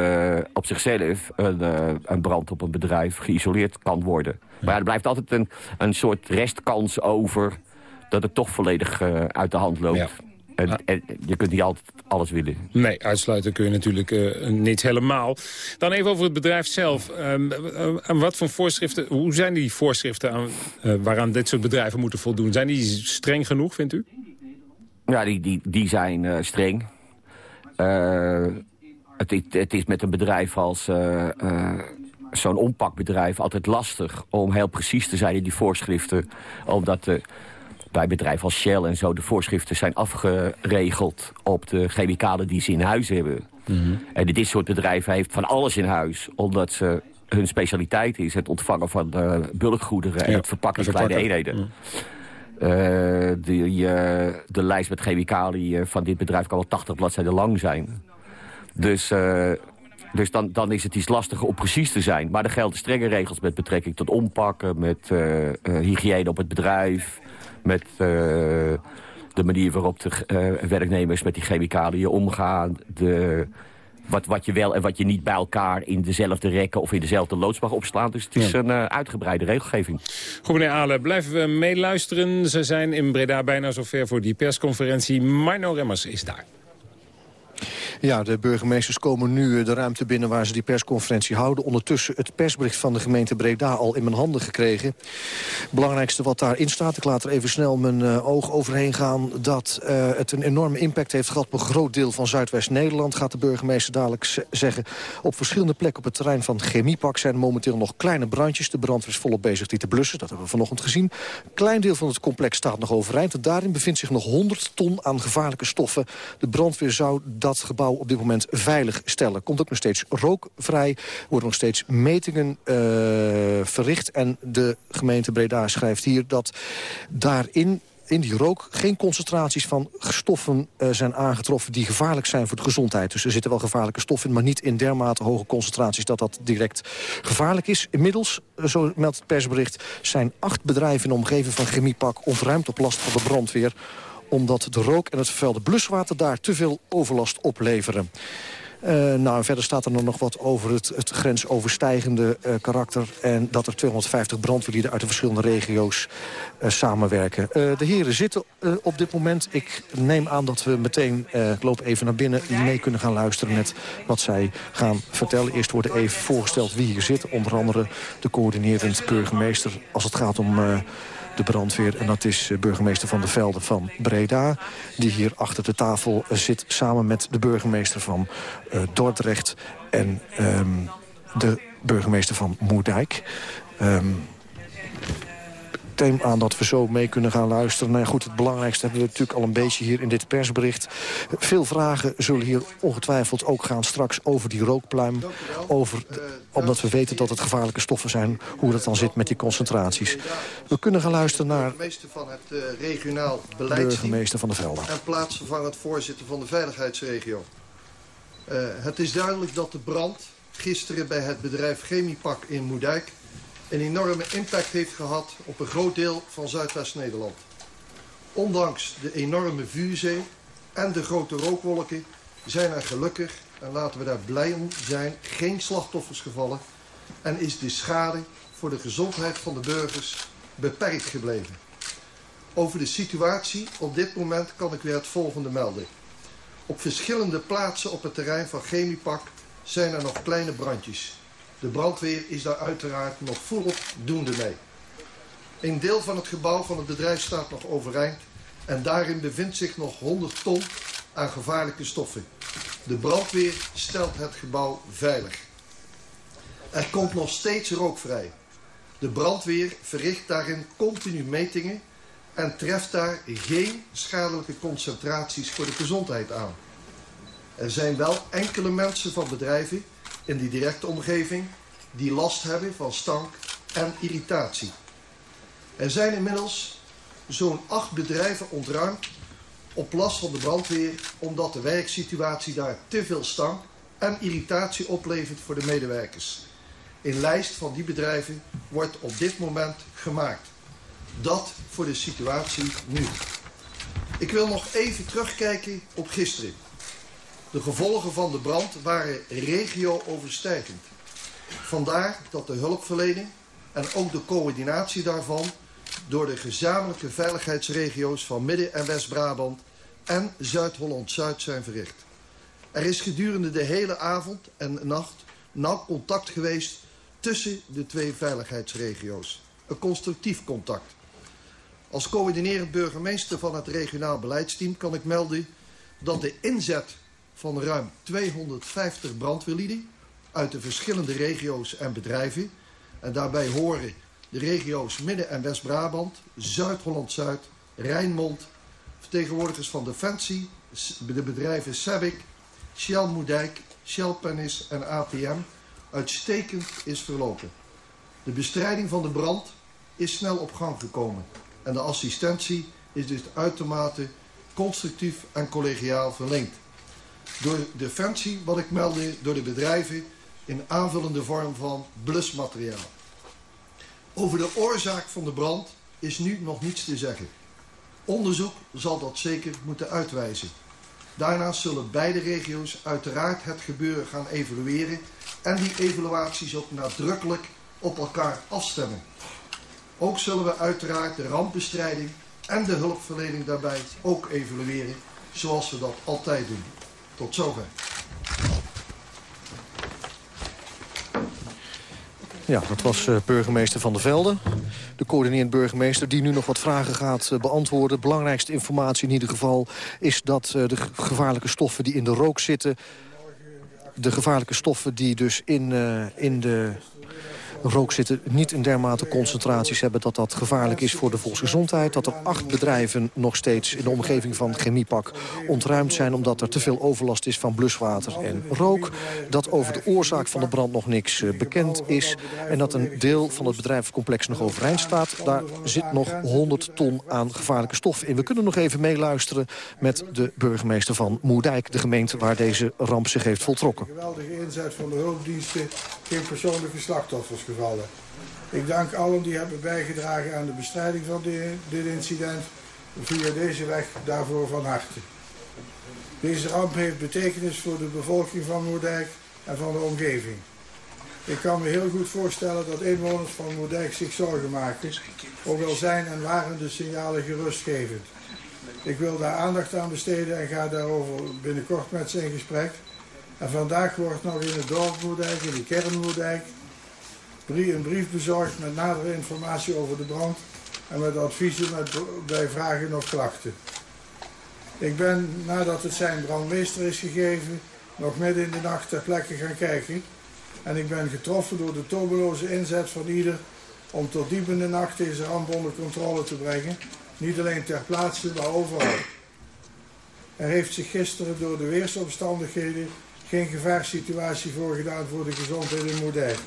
[SPEAKER 23] op zichzelf een, een, brand op een bedrijf geïsoleerd kan worden. Ja. Maar ja, er blijft altijd een, een soort restkans over dat het toch volledig uit de hand loopt.
[SPEAKER 21] Ja.
[SPEAKER 23] En, en, je kunt niet altijd alles willen.
[SPEAKER 21] Nee, uitsluiten kun je natuurlijk uh, niet helemaal. Dan even over het bedrijf zelf. Um, wat voor voorschriften, hoe zijn die voorschriften aan, uh, waaraan dit soort bedrijven moeten voldoen? Zijn die streng genoeg, vindt u?
[SPEAKER 23] Ja, die, die, die zijn streng. Het, het, is met een bedrijf als zo'n ompakbedrijf altijd lastig om heel precies te zijn in die voorschriften. Omdat bij bedrijven als Shell en zo... de voorschriften zijn afgeregeld op de chemicalen die ze in huis hebben. En dit soort bedrijven heeft van alles in huis. Omdat ze hun specialiteit is het ontvangen van uh, bulkgoederen... en het verpakken in kleine eenheden. Uh, de, uh, de lijst met chemicaliën van dit bedrijf kan wel 80 bladzijden lang zijn. Dus, dus dan, dan is het iets lastiger om precies te zijn. Maar er gelden strenge regels met betrekking tot ompakken... met hygiëne op het bedrijf... met de manier waarop de werknemers met die chemicaliën omgaan... De, wat, wat je wel en wat je niet bij elkaar in dezelfde rekken of in dezelfde loods mag opslaan. Dus het is een uh, uitgebreide regelgeving.
[SPEAKER 21] Goed meneer Ale, blijven we meeluisteren. Ze zijn in Breda bijna zover voor die persconferentie. Marno Remmers is daar.
[SPEAKER 22] Ja, de burgemeesters komen nu de ruimte binnen waar ze die persconferentie houden. Ondertussen het persbericht van de gemeente Breda al in mijn handen gekregen. Het belangrijkste wat daarin staat, ik laat er even snel mijn uh, oog overheen gaan... dat uh, het een enorme impact heeft gehad op een groot deel van Zuidwest-Nederland... gaat de burgemeester dadelijk zeggen. Op verschillende plekken op het terrein van Chemiepak zijn momenteel nog kleine brandjes. De brandweer is volop bezig die te blussen, dat hebben we vanochtend gezien. Een klein deel van het complex staat nog overeind. Daarin bevindt zich nog 100 ton aan gevaarlijke stoffen. De brandweer zou dat gebouw op dit moment veilig stellen. Komt ook nog steeds rookvrij, worden nog steeds metingen uh, verricht. En de gemeente Breda schrijft hier dat daarin in die rook geen concentraties van stoffen uh, zijn aangetroffen... die gevaarlijk zijn voor de gezondheid. Dus er zitten wel gevaarlijke stoffen in... maar niet in dermate hoge concentraties dat dat direct gevaarlijk is. Inmiddels, uh, zo meldt het persbericht... zijn acht bedrijven in de omgeving van Chemiepak... ontruimd op last van de brandweer omdat de rook en het vervuilde bluswater daar te veel overlast opleveren. Uh, nou, verder staat er nog wat over het, het grensoverstijgende uh, karakter... en dat er 250 brandweerlieden uit de verschillende regio's uh, samenwerken. de heren zitten op dit moment. Ik neem aan dat we meteen, ik loop even naar binnen... mee kunnen gaan luisteren met wat zij gaan vertellen. Eerst worden even voorgesteld wie hier zit. Onder andere de coördinerend burgemeester als het gaat om de brandweer. En dat is burgemeester Van der Velde van Breda. Die hier achter de tafel zit samen met de burgemeester van uh, Dordrecht. En um, de burgemeester van Moerdijk. Um, aan dat we zo mee kunnen gaan luisteren. Nou ja, goed, het belangrijkste hebben we natuurlijk al een beetje hier in dit persbericht. Veel vragen zullen hier ongetwijfeld ook gaan straks over die rookpluim. Over, omdat we weten dat het gevaarlijke stoffen zijn. Hoe dat dan zit met die concentraties. We kunnen gaan luisteren naar...
[SPEAKER 24] Burgemeester van het uh, regionaal beleidsteam.
[SPEAKER 22] Burgemeester van de Velden.
[SPEAKER 24] En plaatsvervangend voorzitter van de veiligheidsregio. Uh, het is duidelijk dat de brand gisteren bij het bedrijf Chemiepak in Moerdijk een enorme impact heeft gehad op een groot deel van Zuidwest-Nederland. Ondanks de enorme vuurzee en de grote rookwolken zijn er gelukkig, en laten we daar blij om zijn, geen slachtoffers gevallen en is de schade voor de gezondheid van de burgers beperkt gebleven. Over de situatie op dit moment kan ik weer het volgende melden. Op verschillende plaatsen op het terrein van Chemiepak zijn er nog kleine brandjes. De brandweer is daar uiteraard nog volop doende mee. Een deel van het gebouw van het bedrijf staat nog overeind en daarin bevindt zich nog 100 ton aan gevaarlijke stoffen. De brandweer stelt het gebouw veilig. Er komt nog steeds rook vrij. De brandweer verricht daarin continu metingen en treft daar geen schadelijke concentraties voor de gezondheid aan. Er zijn wel enkele mensen van bedrijven in die directe omgeving die last hebben van stank en irritatie. Er zijn inmiddels zo'n acht bedrijven ontruimd op last van de brandweer omdat de werksituatie daar te veel stank en irritatie oplevert voor de medewerkers. Een lijst van die bedrijven wordt op dit moment gemaakt. Dat voor de situatie nu. Ik wil nog even terugkijken op gisteren. De gevolgen van de brand waren regio-overstijgend. Vandaar dat de hulpverlening en ook de coördinatie daarvan door de gezamenlijke veiligheidsregio's van Midden- en West-Brabant en Zuid-Holland-Zuid zijn verricht. Er is gedurende de hele avond en nacht nauw contact geweest tussen de twee veiligheidsregio's. Een constructief contact. Als coördinerend burgemeester van het regionaal beleidsteam kan ik melden dat de inzet van ruim 250 brandweerlieden uit de verschillende regio's en bedrijven. En daarbij horen de regio's Midden- en West-Brabant, Zuid-Holland-Zuid Rijnmond, vertegenwoordigers van Defensie, de bedrijven SEBIC, Shell Moerdijk, Shell Pennis en ATM uitstekend is verlopen. De bestrijding van de brand is snel op gang gekomen en de assistentie is dus uitermate constructief en collegiaal verlengd. Door Defensie, wat ik meldde, door de bedrijven in aanvullende vorm van blusmateriaal. Over de oorzaak van de brand is nu nog niets te zeggen. Onderzoek zal dat zeker moeten uitwijzen. Daarnaast zullen beide regio's uiteraard het gebeuren gaan evalueren en die evaluaties ook nadrukkelijk op elkaar afstemmen. Ook zullen we uiteraard de rampbestrijding en de hulpverlening daarbij ook evalueren, zoals we dat altijd doen. Tot zover.
[SPEAKER 22] Ja, dat was uh, burgemeester Van der Velde. De coördinerend burgemeester die nu nog wat vragen gaat uh, beantwoorden. Belangrijkste informatie in ieder geval is dat uh, de gevaarlijke stoffen die in de rook zitten... de gevaarlijke stoffen die dus in, in de rook zitten niet in dermate concentraties hebben... dat dat gevaarlijk is voor de volksgezondheid. Dat er acht bedrijven nog steeds in de omgeving van Chemiepak ontruimd zijn... omdat er te veel overlast is van bluswater en rook. Dat over de oorzaak van de brand nog niks uh, bekend is. En dat een deel van het bedrijvencomplex nog overeind staat. Daar zit nog 100 ton aan gevaarlijke stof in. We kunnen nog even meeluisteren met de burgemeester van Moerdijk... de gemeente waar deze ramp zich heeft voltrokken.
[SPEAKER 25] Geweldige inzet van de hulpdiensten, geen persoonlijke slachtoffers gevallen. Ik dank allen die hebben bijgedragen aan de bestrijding van dit incident. Via deze weg daarvoor van harte. Deze ramp heeft betekenis voor de bevolking van Moerdijk en van de omgeving. Ik kan me heel goed voorstellen dat inwoners van Moerdijk zich zorgen maken. Al zijn en waren de signalen gerustgevend. Ik wil daar aandacht aan besteden en ga daarover binnenkort met ze in gesprek. En vandaag wordt nog in het dorp Moerdijk, in de kern Moerdijk, een brief bezorgd met nadere informatie over de brand en met adviezen met, bij vragen of klachten. Ik ben, nadat het zijn brandmeester is gegeven, nog midden in de nacht ter plekke gaan kijken. En ik ben getroffen door de tobeloze inzet van ieder om tot diep in de nacht deze ramp onder controle te brengen. Niet alleen ter plaatse, maar overal. Er heeft zich gisteren door de weersomstandigheden geen gevaarssituatie voorgedaan voor de gezondheid in Moerdijk.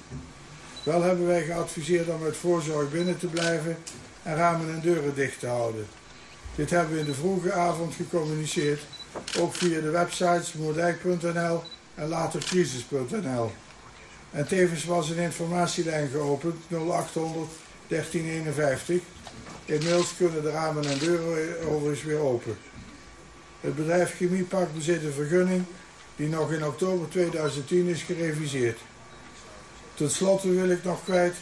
[SPEAKER 25] Wel hebben wij geadviseerd om met voorzorg binnen te blijven en ramen en deuren dicht te houden. Dit hebben we in de vroege avond gecommuniceerd, ook via de websites moerdijk.nl en later crisis.nl. En tevens was een informatielijn geopend, 0800 1351. Inmiddels kunnen de ramen en deuren overigens weer open. Het bedrijf Chemiepak bezit een vergunning die nog in oktober 2010 is gereviseerd. Tot slot wil ik nog kwijt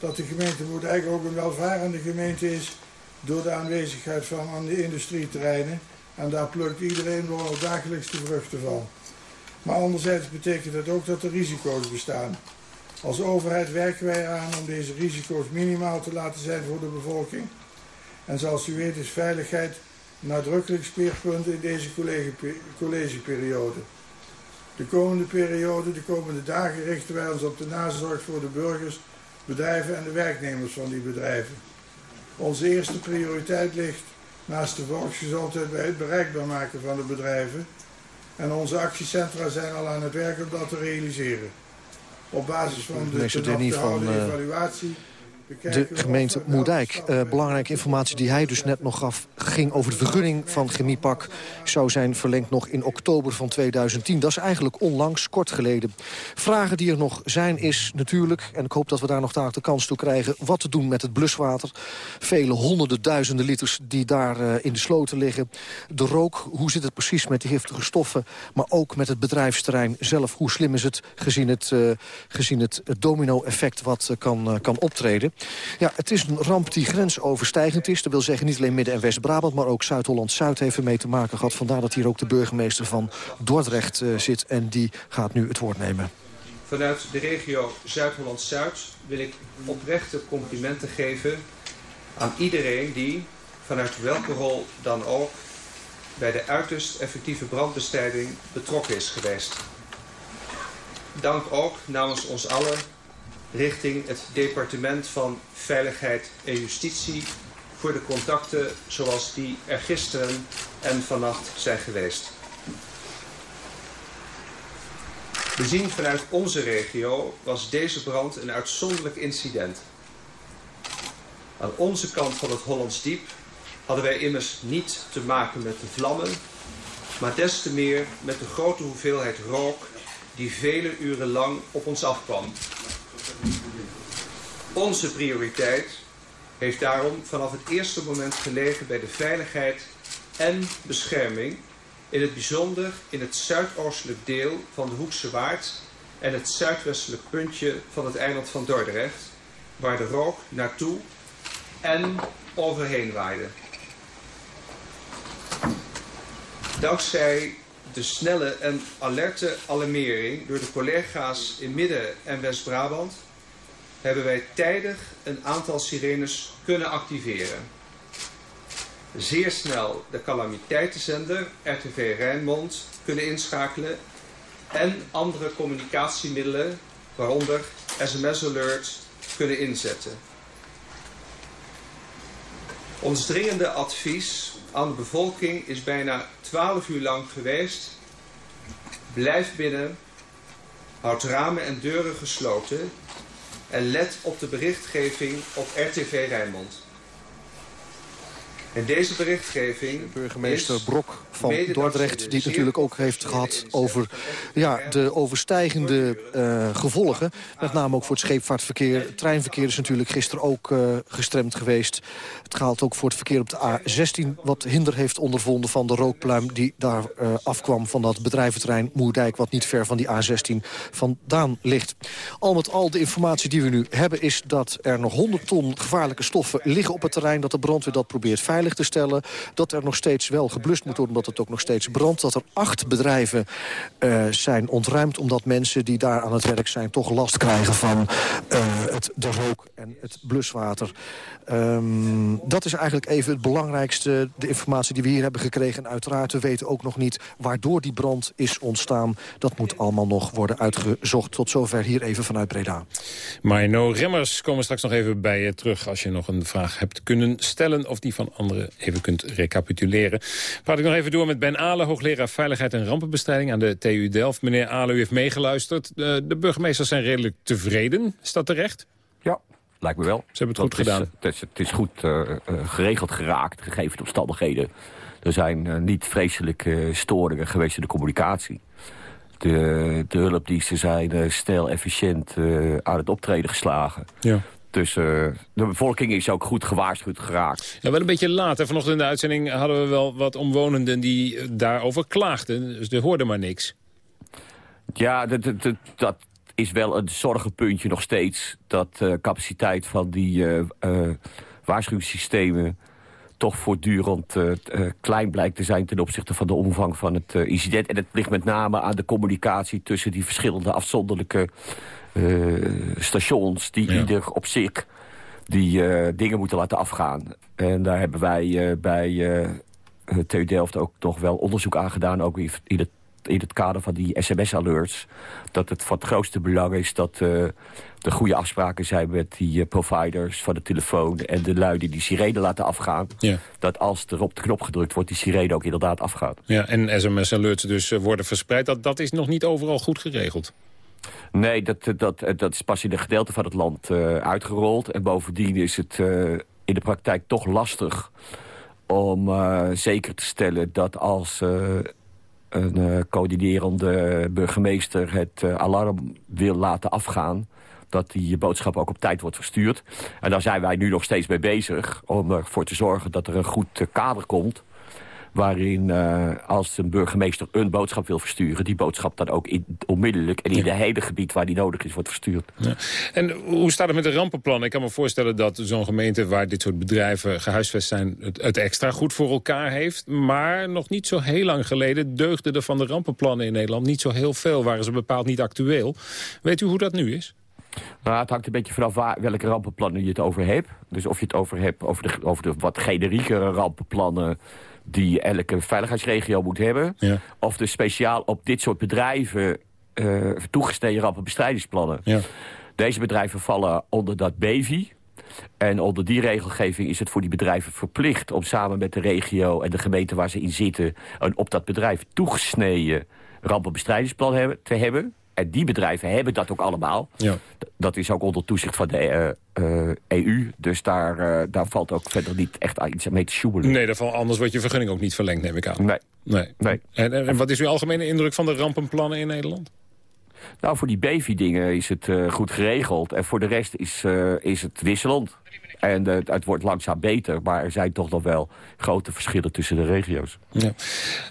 [SPEAKER 25] dat de gemeente Moerdijk ook een welvarende gemeente is door de aanwezigheid van aan de industrieterreinen. En daar plukt iedereen wel dagelijks de vruchten van. Maar anderzijds betekent dat ook dat er risico's bestaan. Als overheid werken wij aan om deze risico's minimaal te laten zijn voor de bevolking. En zoals u weet is veiligheid nadrukkelijk speerpunt in deze collegeperiode. De komende periode, de komende dagen richten wij ons op de nazorg voor de burgers, bedrijven en de werknemers van die bedrijven. Onze eerste prioriteit ligt naast de volksgezondheid bij het bereikbaar maken van de bedrijven. En onze actiecentra zijn al aan het werk om dat te realiseren. Op basis van de ten van, uh, evaluatie
[SPEAKER 22] de gemeente Moerdijk. Uh, belangrijke informatie die hij dus net nog gaf... ging over de vergunning van Chemiepak. Zou zijn verlengd nog in oktober van 2010. Dat is eigenlijk onlangs, kort geleden. Vragen die er nog zijn is natuurlijk... en ik hoop dat we daar nog de kans toe krijgen... wat te doen met het bluswater. Vele honderden duizenden liters die daar uh, in de sloten liggen. De rook, hoe zit het precies met die giftige stoffen... maar ook met het bedrijfsterrein zelf. Hoe slim is het gezien het, uh, gezien het domino-effect wat kan, kan optreden. Ja, het is een ramp die grensoverstijgend is. Dat wil zeggen niet alleen Midden- en West-Brabant... maar ook Zuid-Holland-Zuid heeft ermee te maken gehad. Vandaar dat hier ook de burgemeester van Dordrecht uh, zit. En die gaat nu het woord nemen.
[SPEAKER 26] Vanuit de regio Zuid-Holland-Zuid wil ik oprechte complimenten geven... aan iedereen die, vanuit welke rol dan ook... bij de uiterst effectieve brandbestrijding betrokken is geweest. Dank ook namens ons allen richting het departement van Veiligheid en Justitie voor de contacten zoals die er gisteren en vannacht zijn geweest. Bezien vanuit onze regio was deze brand een uitzonderlijk incident. Aan onze kant van het Hollands Diep hadden wij immers niet te maken met de vlammen, maar des te meer met de grote hoeveelheid rook die vele uren lang op ons afkwam. Onze prioriteit heeft daarom vanaf het eerste moment gelegen bij de veiligheid en bescherming, in het bijzonder in het zuidoostelijk deel van de Hoekse Waard en het zuidwestelijk puntje van het eiland van Dordrecht, waar de rook naartoe en overheen waaide. Dankzij de snelle en alerte alarmering door de collega's in Midden- en West-Brabant hebben wij tijdig een aantal sirenes kunnen activeren. Zeer snel de calamiteitenzender RTV Rijnmond kunnen inschakelen en andere communicatiemiddelen, waaronder sms-alerts, kunnen inzetten. Ons dringende advies aan de bevolking is bijna 12 uur lang geweest. Blijf binnen, houd ramen en deuren gesloten en let op de berichtgeving op RTV Rijnmond. En deze berichtgeving
[SPEAKER 22] Burgemeester
[SPEAKER 26] is
[SPEAKER 22] Brok van Dordrecht, die het natuurlijk ook heeft gehad over ja, de overstijgende eh, gevolgen. Met name ook voor het scheepvaartverkeer. Het treinverkeer is natuurlijk gisteren ook eh, gestremd geweest. Het gaat ook voor het verkeer op de A16 wat hinder heeft ondervonden van de rookpluim die daar eh, afkwam van dat bedrijventerrein Moerdijk, wat niet ver van die A16 vandaan ligt. Al met al de informatie die we nu hebben is dat er nog 100 ton gevaarlijke stoffen liggen op het terrein, dat de brandweer dat probeert veilig te stellen. Dat er nog steeds wel geblust moet worden omdat het ook nog steeds brandt. Dat er acht bedrijven uh, zijn ontruimd omdat mensen die daar aan het werk zijn... toch last krijgen van uh, het, de rook en het bluswater. Um, dat is eigenlijk even het belangrijkste, de informatie die we hier hebben gekregen. En uiteraard, we weten ook nog niet waardoor die brand is ontstaan. Dat moet allemaal nog worden uitgezocht. Tot zover hier even vanuit Breda.
[SPEAKER 21] Marno Remmers komen straks nog even bij je terug... als je nog een vraag hebt kunnen stellen of die van anderen even kunt recapituleren. Praat ik nog even door met Ben Alen, hoogleraar Veiligheid en Rampenbestrijding aan de TU Delft. Meneer Alen, u heeft meegeluisterd. De, de burgemeesters zijn redelijk tevreden. Is dat terecht?
[SPEAKER 23] Ja, lijkt me wel.
[SPEAKER 21] Ze hebben het goed
[SPEAKER 23] is,
[SPEAKER 21] gedaan.
[SPEAKER 23] Het is, het is goed uh, uh, geregeld geraakt, gegeven de omstandigheden. Er zijn uh, niet vreselijke storingen geweest in de communicatie. De, de hulpdiensten zijn snel, efficiënt aan het optreden geslagen.
[SPEAKER 21] Ja.
[SPEAKER 23] Dus uh, de bevolking is ook goed gewaarschuwd geraakt.
[SPEAKER 21] Ja, wel een beetje laat. Hè? Vanochtend in de uitzending hadden we wel wat omwonenden die daarover klaagden. Dus er hoorde maar niks.
[SPEAKER 23] Ja, dat, dat, dat is wel een zorgenpuntje nog steeds. Dat de uh, capaciteit van die uh, waarschuwingssystemen toch voortdurend klein blijkt te zijn... ten opzichte van de omvang van het incident. En het ligt met name aan de communicatie tussen die verschillende afzonderlijke uh, stations die ja. ieder op zich die uh, dingen moeten laten afgaan. En daar hebben wij uh, bij TU Delft ook toch wel onderzoek aan gedaan, ook in het, in het kader van die sms-alerts. Dat het van het grootste belang is dat er goede afspraken zijn met die providers van de telefoon en de lui die die sirene laten afgaan.
[SPEAKER 21] Ja.
[SPEAKER 23] Dat als er op de knop gedrukt wordt, die sirene ook inderdaad afgaat.
[SPEAKER 21] Ja, en sms-alerts dus worden verspreid. Dat, dat is nog niet overal goed geregeld.
[SPEAKER 23] Nee, dat, dat, dat is pas in een gedeelte van het land uh, uitgerold. En bovendien is het uh, in de praktijk toch lastig om uh, zeker te stellen dat als een coördinerende burgemeester het alarm wil laten afgaan dat die boodschap ook op tijd wordt verstuurd. En daar zijn wij nu nog steeds mee bezig om ervoor te zorgen dat er een goed kader komt waarin uh, als een burgemeester een boodschap wil versturen... die boodschap dan ook in, onmiddellijk en in ja. de hele gebied waar die nodig is wordt verstuurd.
[SPEAKER 21] Ja. En hoe staat het met de rampenplannen? Ik kan me voorstellen dat zo'n gemeente waar dit soort bedrijven gehuisvest zijn... Het, het, extra goed voor elkaar heeft. Maar nog niet zo heel lang geleden deugden er van de rampenplannen in Nederland niet zo heel veel. Waren ze bepaald niet actueel. Weet u hoe dat nu is?
[SPEAKER 23] Nou, het hangt een beetje vanaf waar, welke rampenplannen je het over hebt. Dus of je het over hebt over de, over de wat generiekere rampenplannen die elke veiligheidsregio moet hebben.
[SPEAKER 21] Ja.
[SPEAKER 23] Of de speciaal op dit soort bedrijven uh, toegesneden rampenbestrijdingsplannen.
[SPEAKER 21] Ja.
[SPEAKER 23] Deze bedrijven vallen onder dat BEVI. En onder die regelgeving is het voor die bedrijven verplicht... om samen met de regio en de gemeente waar ze in zitten... een op dat bedrijf toegesneden rampenbestrijdingsplan hebben, te hebben. En die bedrijven hebben dat ook allemaal.
[SPEAKER 21] Ja.
[SPEAKER 23] Dat is ook onder toezicht van de eh, eh, EU. Dus daar, eh, daar valt ook verder niet echt aan iets mee te sjoemelen.
[SPEAKER 21] Nee, valt, anders wordt je vergunning ook niet verlengd, neem ik aan.
[SPEAKER 23] Nee.
[SPEAKER 21] nee.
[SPEAKER 23] nee.
[SPEAKER 21] En, en, wat is uw algemene indruk van de rampenplannen in Nederland?
[SPEAKER 23] Nou, voor die Bevi-dingen is het goed geregeld. En voor de rest is, is het wisselend. En eh, het wordt langzaam beter. Maar er zijn toch nog wel grote verschillen tussen de regio's.
[SPEAKER 21] Ja.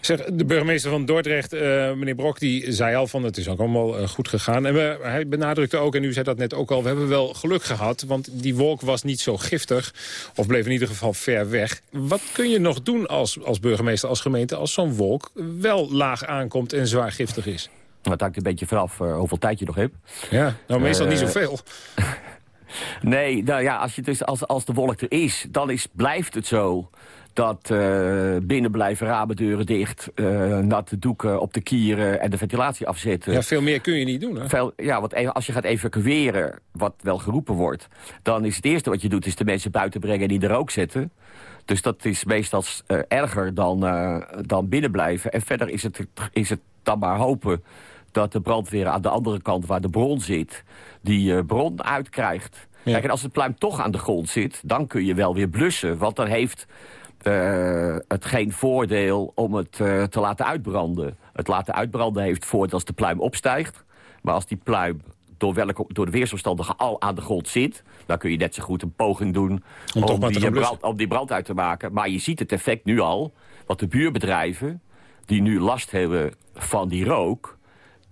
[SPEAKER 21] Zeg, de burgemeester van Dordrecht, eh, meneer Brok, die zei al van het is ook allemaal eh, goed gegaan. En we, hij benadrukte ook, en u zei dat net ook al, we hebben wel geluk gehad. Want die wolk was niet zo giftig, of bleef in ieder geval ver weg. Wat kun je nog doen als, als burgemeester, als gemeente, als zo'n wolk wel laag aankomt en zwaar giftig is?
[SPEAKER 23] Dat hangt een beetje vanaf hoeveel tijd je nog hebt.
[SPEAKER 21] Ja, nou meestal niet zoveel.
[SPEAKER 23] Nee, nou ja, als, je dus, als, als de wolk er is, dan is, blijft het zo dat eh, binnen blijven ramen, deuren dicht, eh, natte doeken op de kieren en de ventilatie afzetten.
[SPEAKER 21] Ja, veel meer kun je niet doen, hè?
[SPEAKER 23] Veel, ja, want even- als je gaat evacueren, wat wel geroepen wordt... dan is het eerste wat je doet, is de mensen buiten brengen en in de rook zetten. Dus dat is meestal eh, erger dan, dan binnen blijven. En verder is het, is het dan maar hopen dat de brandweer aan de andere kant waar de bron zit... die eh, bron uitkrijgt. Kijk, en als het pluim toch aan de grond zit, dan kun je wel weer blussen. Want dan heeft eh, het geen voordeel om het eh, te laten uitbranden. Het laten uitbranden heeft voordeel als de pluim opstijgt. Maar als die pluim door, welke, door de weersomstandigheden al aan de grond zit... dan kun je net zo goed een poging doen
[SPEAKER 21] Om
[SPEAKER 23] die, brand, om die brand uit te maken. Maar je ziet het effect nu al. Want de buurbedrijven die nu last hebben van die rook...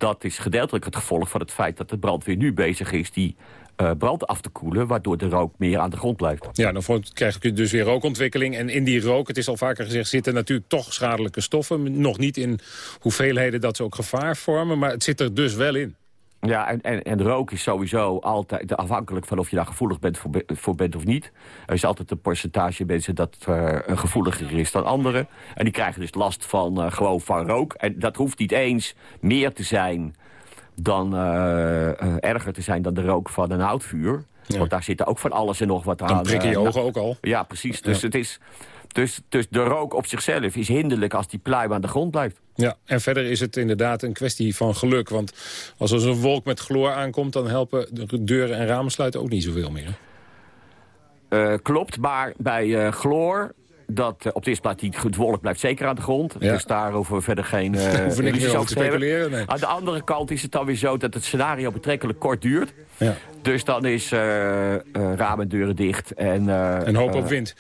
[SPEAKER 23] dat is gedeeltelijk het gevolg van het feit dat de brandweer nu bezig is... die eh, brand af te koelen, waardoor de rook meer aan de grond blijft.
[SPEAKER 21] Ja, dan krijg je dus weer rookontwikkeling. En in die rook, het is al vaker gezegd, zitten natuurlijk toch schadelijke stoffen. Nog niet in hoeveelheden dat ze ook gevaar vormen, maar het zit er dus wel in.
[SPEAKER 23] Ja, en, en, en rook is sowieso altijd afhankelijk van of je daar gevoelig bent voor, be- voor bent of niet. Er is altijd een percentage mensen dat eh, gevoeliger is dan anderen. En die krijgen dus last van eh, gewoon van rook. En dat hoeft niet eens meer te zijn dan eh, erger te zijn dan de rook van een houtvuur. Want daar zit ook van alles en nog wat aan.
[SPEAKER 21] Dan prikken je ogen ook al.
[SPEAKER 23] Ja, precies. Dus,
[SPEAKER 21] Ja.
[SPEAKER 23] het is, dus, dus de rook op zichzelf is hinderlijk als die pluim aan de grond blijft.
[SPEAKER 21] Ja, en verder is het inderdaad een kwestie van geluk. Want als er zo'n wolk met chloor aankomt... dan helpen de deuren en ramen sluiten ook niet zoveel meer.
[SPEAKER 23] Eh, klopt, maar bij eh chloor... Dat, eh, op de eerste plaats, die het wolk blijft zeker aan de grond.
[SPEAKER 21] Ja.
[SPEAKER 23] Dus daar hoeven we verder geen illusies
[SPEAKER 21] over te speculeren, nee.
[SPEAKER 23] Aan de andere kant is het dan weer zo dat het scenario betrekkelijk kort duurt.
[SPEAKER 21] Ja.
[SPEAKER 23] Dus dan is ramen en deuren dicht. En,
[SPEAKER 21] En hoop op wind.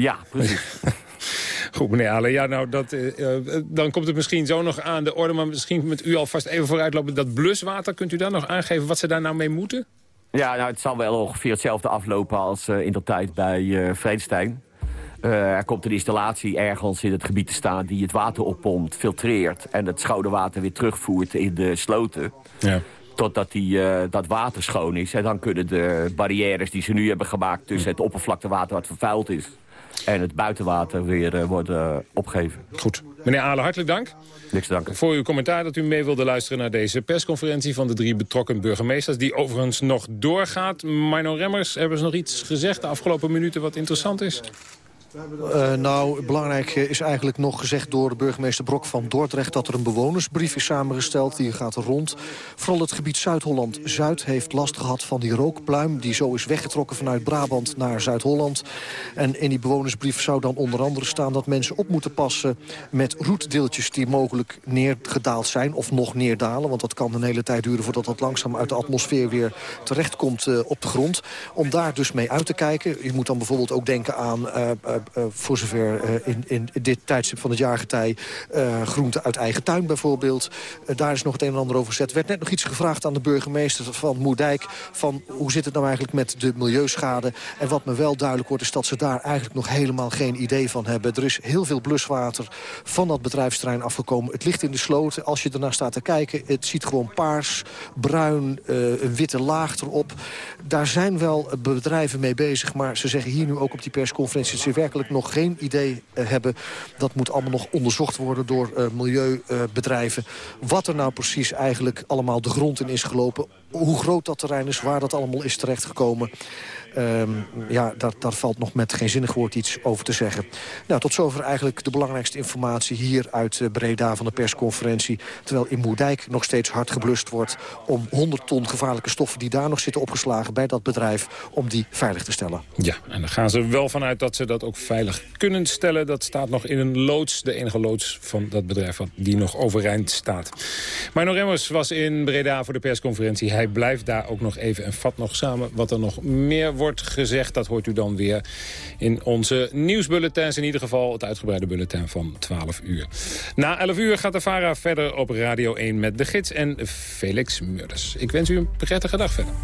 [SPEAKER 23] Ja, precies.
[SPEAKER 21] Goed, meneer Ale. Ja, nou, dat, eh, eh, dan komt het misschien zo nog aan de orde... maar misschien met u alvast even vooruitlopen. Dat bluswater, kunt u daar nog aangeven wat ze daar nou mee moeten?
[SPEAKER 23] Ja, nou, het zal wel ongeveer hetzelfde aflopen als eh, in de tijd bij eh Vredestein. Er komt een installatie ergens in het gebied te staan... die het water oppompt, filtreert... en het schone water weer terugvoert in de sloten.
[SPEAKER 21] Ja.
[SPEAKER 23] Totdat die, dat water schoon is. En dan kunnen de barrières die ze nu hebben gemaakt... tussen het oppervlaktewater wat vervuild is... en het buitenwater weer eh, worden opgegeven.
[SPEAKER 21] Goed. Meneer Ale, hartelijk dank.
[SPEAKER 23] Niks te danken.
[SPEAKER 21] Voor uw commentaar dat u mee wilde luisteren naar deze persconferentie... van de drie betrokken burgemeesters, die overigens nog doorgaat. Mino Remmers, hebben ze nog iets gezegd de afgelopen minuten wat interessant is?
[SPEAKER 22] Eh, nou, belangrijk eh, is eigenlijk nog gezegd door de burgemeester Brok van Dordrecht... dat er een bewonersbrief is samengesteld, die gaat er rond. Vooral het gebied Zuid-Holland-Zuid heeft last gehad van die rookpluim... die zo is weggetrokken vanuit Brabant naar Zuid-Holland. En in die bewonersbrief zou dan onder andere staan... dat mensen op moeten passen met roetdeeltjes die mogelijk neergedaald zijn... of nog neerdalen, want dat kan een hele tijd duren... voordat dat langzaam uit de atmosfeer weer terechtkomt uh, op de grond. Om daar dus mee uit te kijken. Je moet dan bijvoorbeeld ook denken aan... Uh, uh, voor zover uh, in, in dit tijdstip van het jaargetij... Groenten uit eigen tuin bijvoorbeeld. Daar is nog het een en ander over gezet. Er werd net nog iets gevraagd aan de burgemeester van Moerdijk... van hoe zit het nou eigenlijk met de milieuschade? En wat me wel duidelijk wordt is dat ze daar eigenlijk nog helemaal geen idee van hebben. Er is heel veel bluswater van dat bedrijfsterrein afgekomen. Het ligt in de sloten. Als je ernaar staat te kijken, het ziet gewoon paars, bruin, een witte laag erop. Daar zijn wel bedrijven mee bezig, maar ze zeggen hier nu ook op die persconferentie... dat ze nog geen idee uh, hebben. Dat moet allemaal nog onderzocht worden door uh, milieubedrijven. wat er nou precies eigenlijk allemaal de grond in is gelopen hoe groot dat terrein is, waar dat allemaal is terechtgekomen... Um, ja, daar, valt nog met geen zinnig woord iets over te zeggen. Nou, tot zover eigenlijk de belangrijkste informatie hier uit eh, Breda van de persconferentie. Terwijl in Moerdijk nog steeds hard geblust wordt om 100 ton gevaarlijke stoffen die daar nog zitten opgeslagen bij dat bedrijf, om die veilig te stellen.
[SPEAKER 21] Ja, en daar gaan ze wel vanuit dat ze dat ook veilig kunnen stellen. Dat staat nog in een loods, de enige loods van dat bedrijf die nog overeind staat. Maar Remmers was in Breda voor de persconferentie. Hij blijft daar ook nog even en vat nog samen wat er nog meer wordt gezegd. Dat hoort u dan weer in onze nieuwsbulletins. In ieder geval het uitgebreide bulletin van 12 uur. Na 11 uur gaat de VARA verder op Radio 1 met de gids en Felix Murders. Ik wens u een prettige dag verder.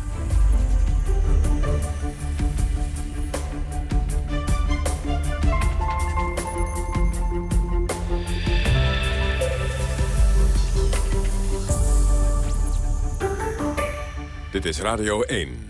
[SPEAKER 1] Dit is Radio 1.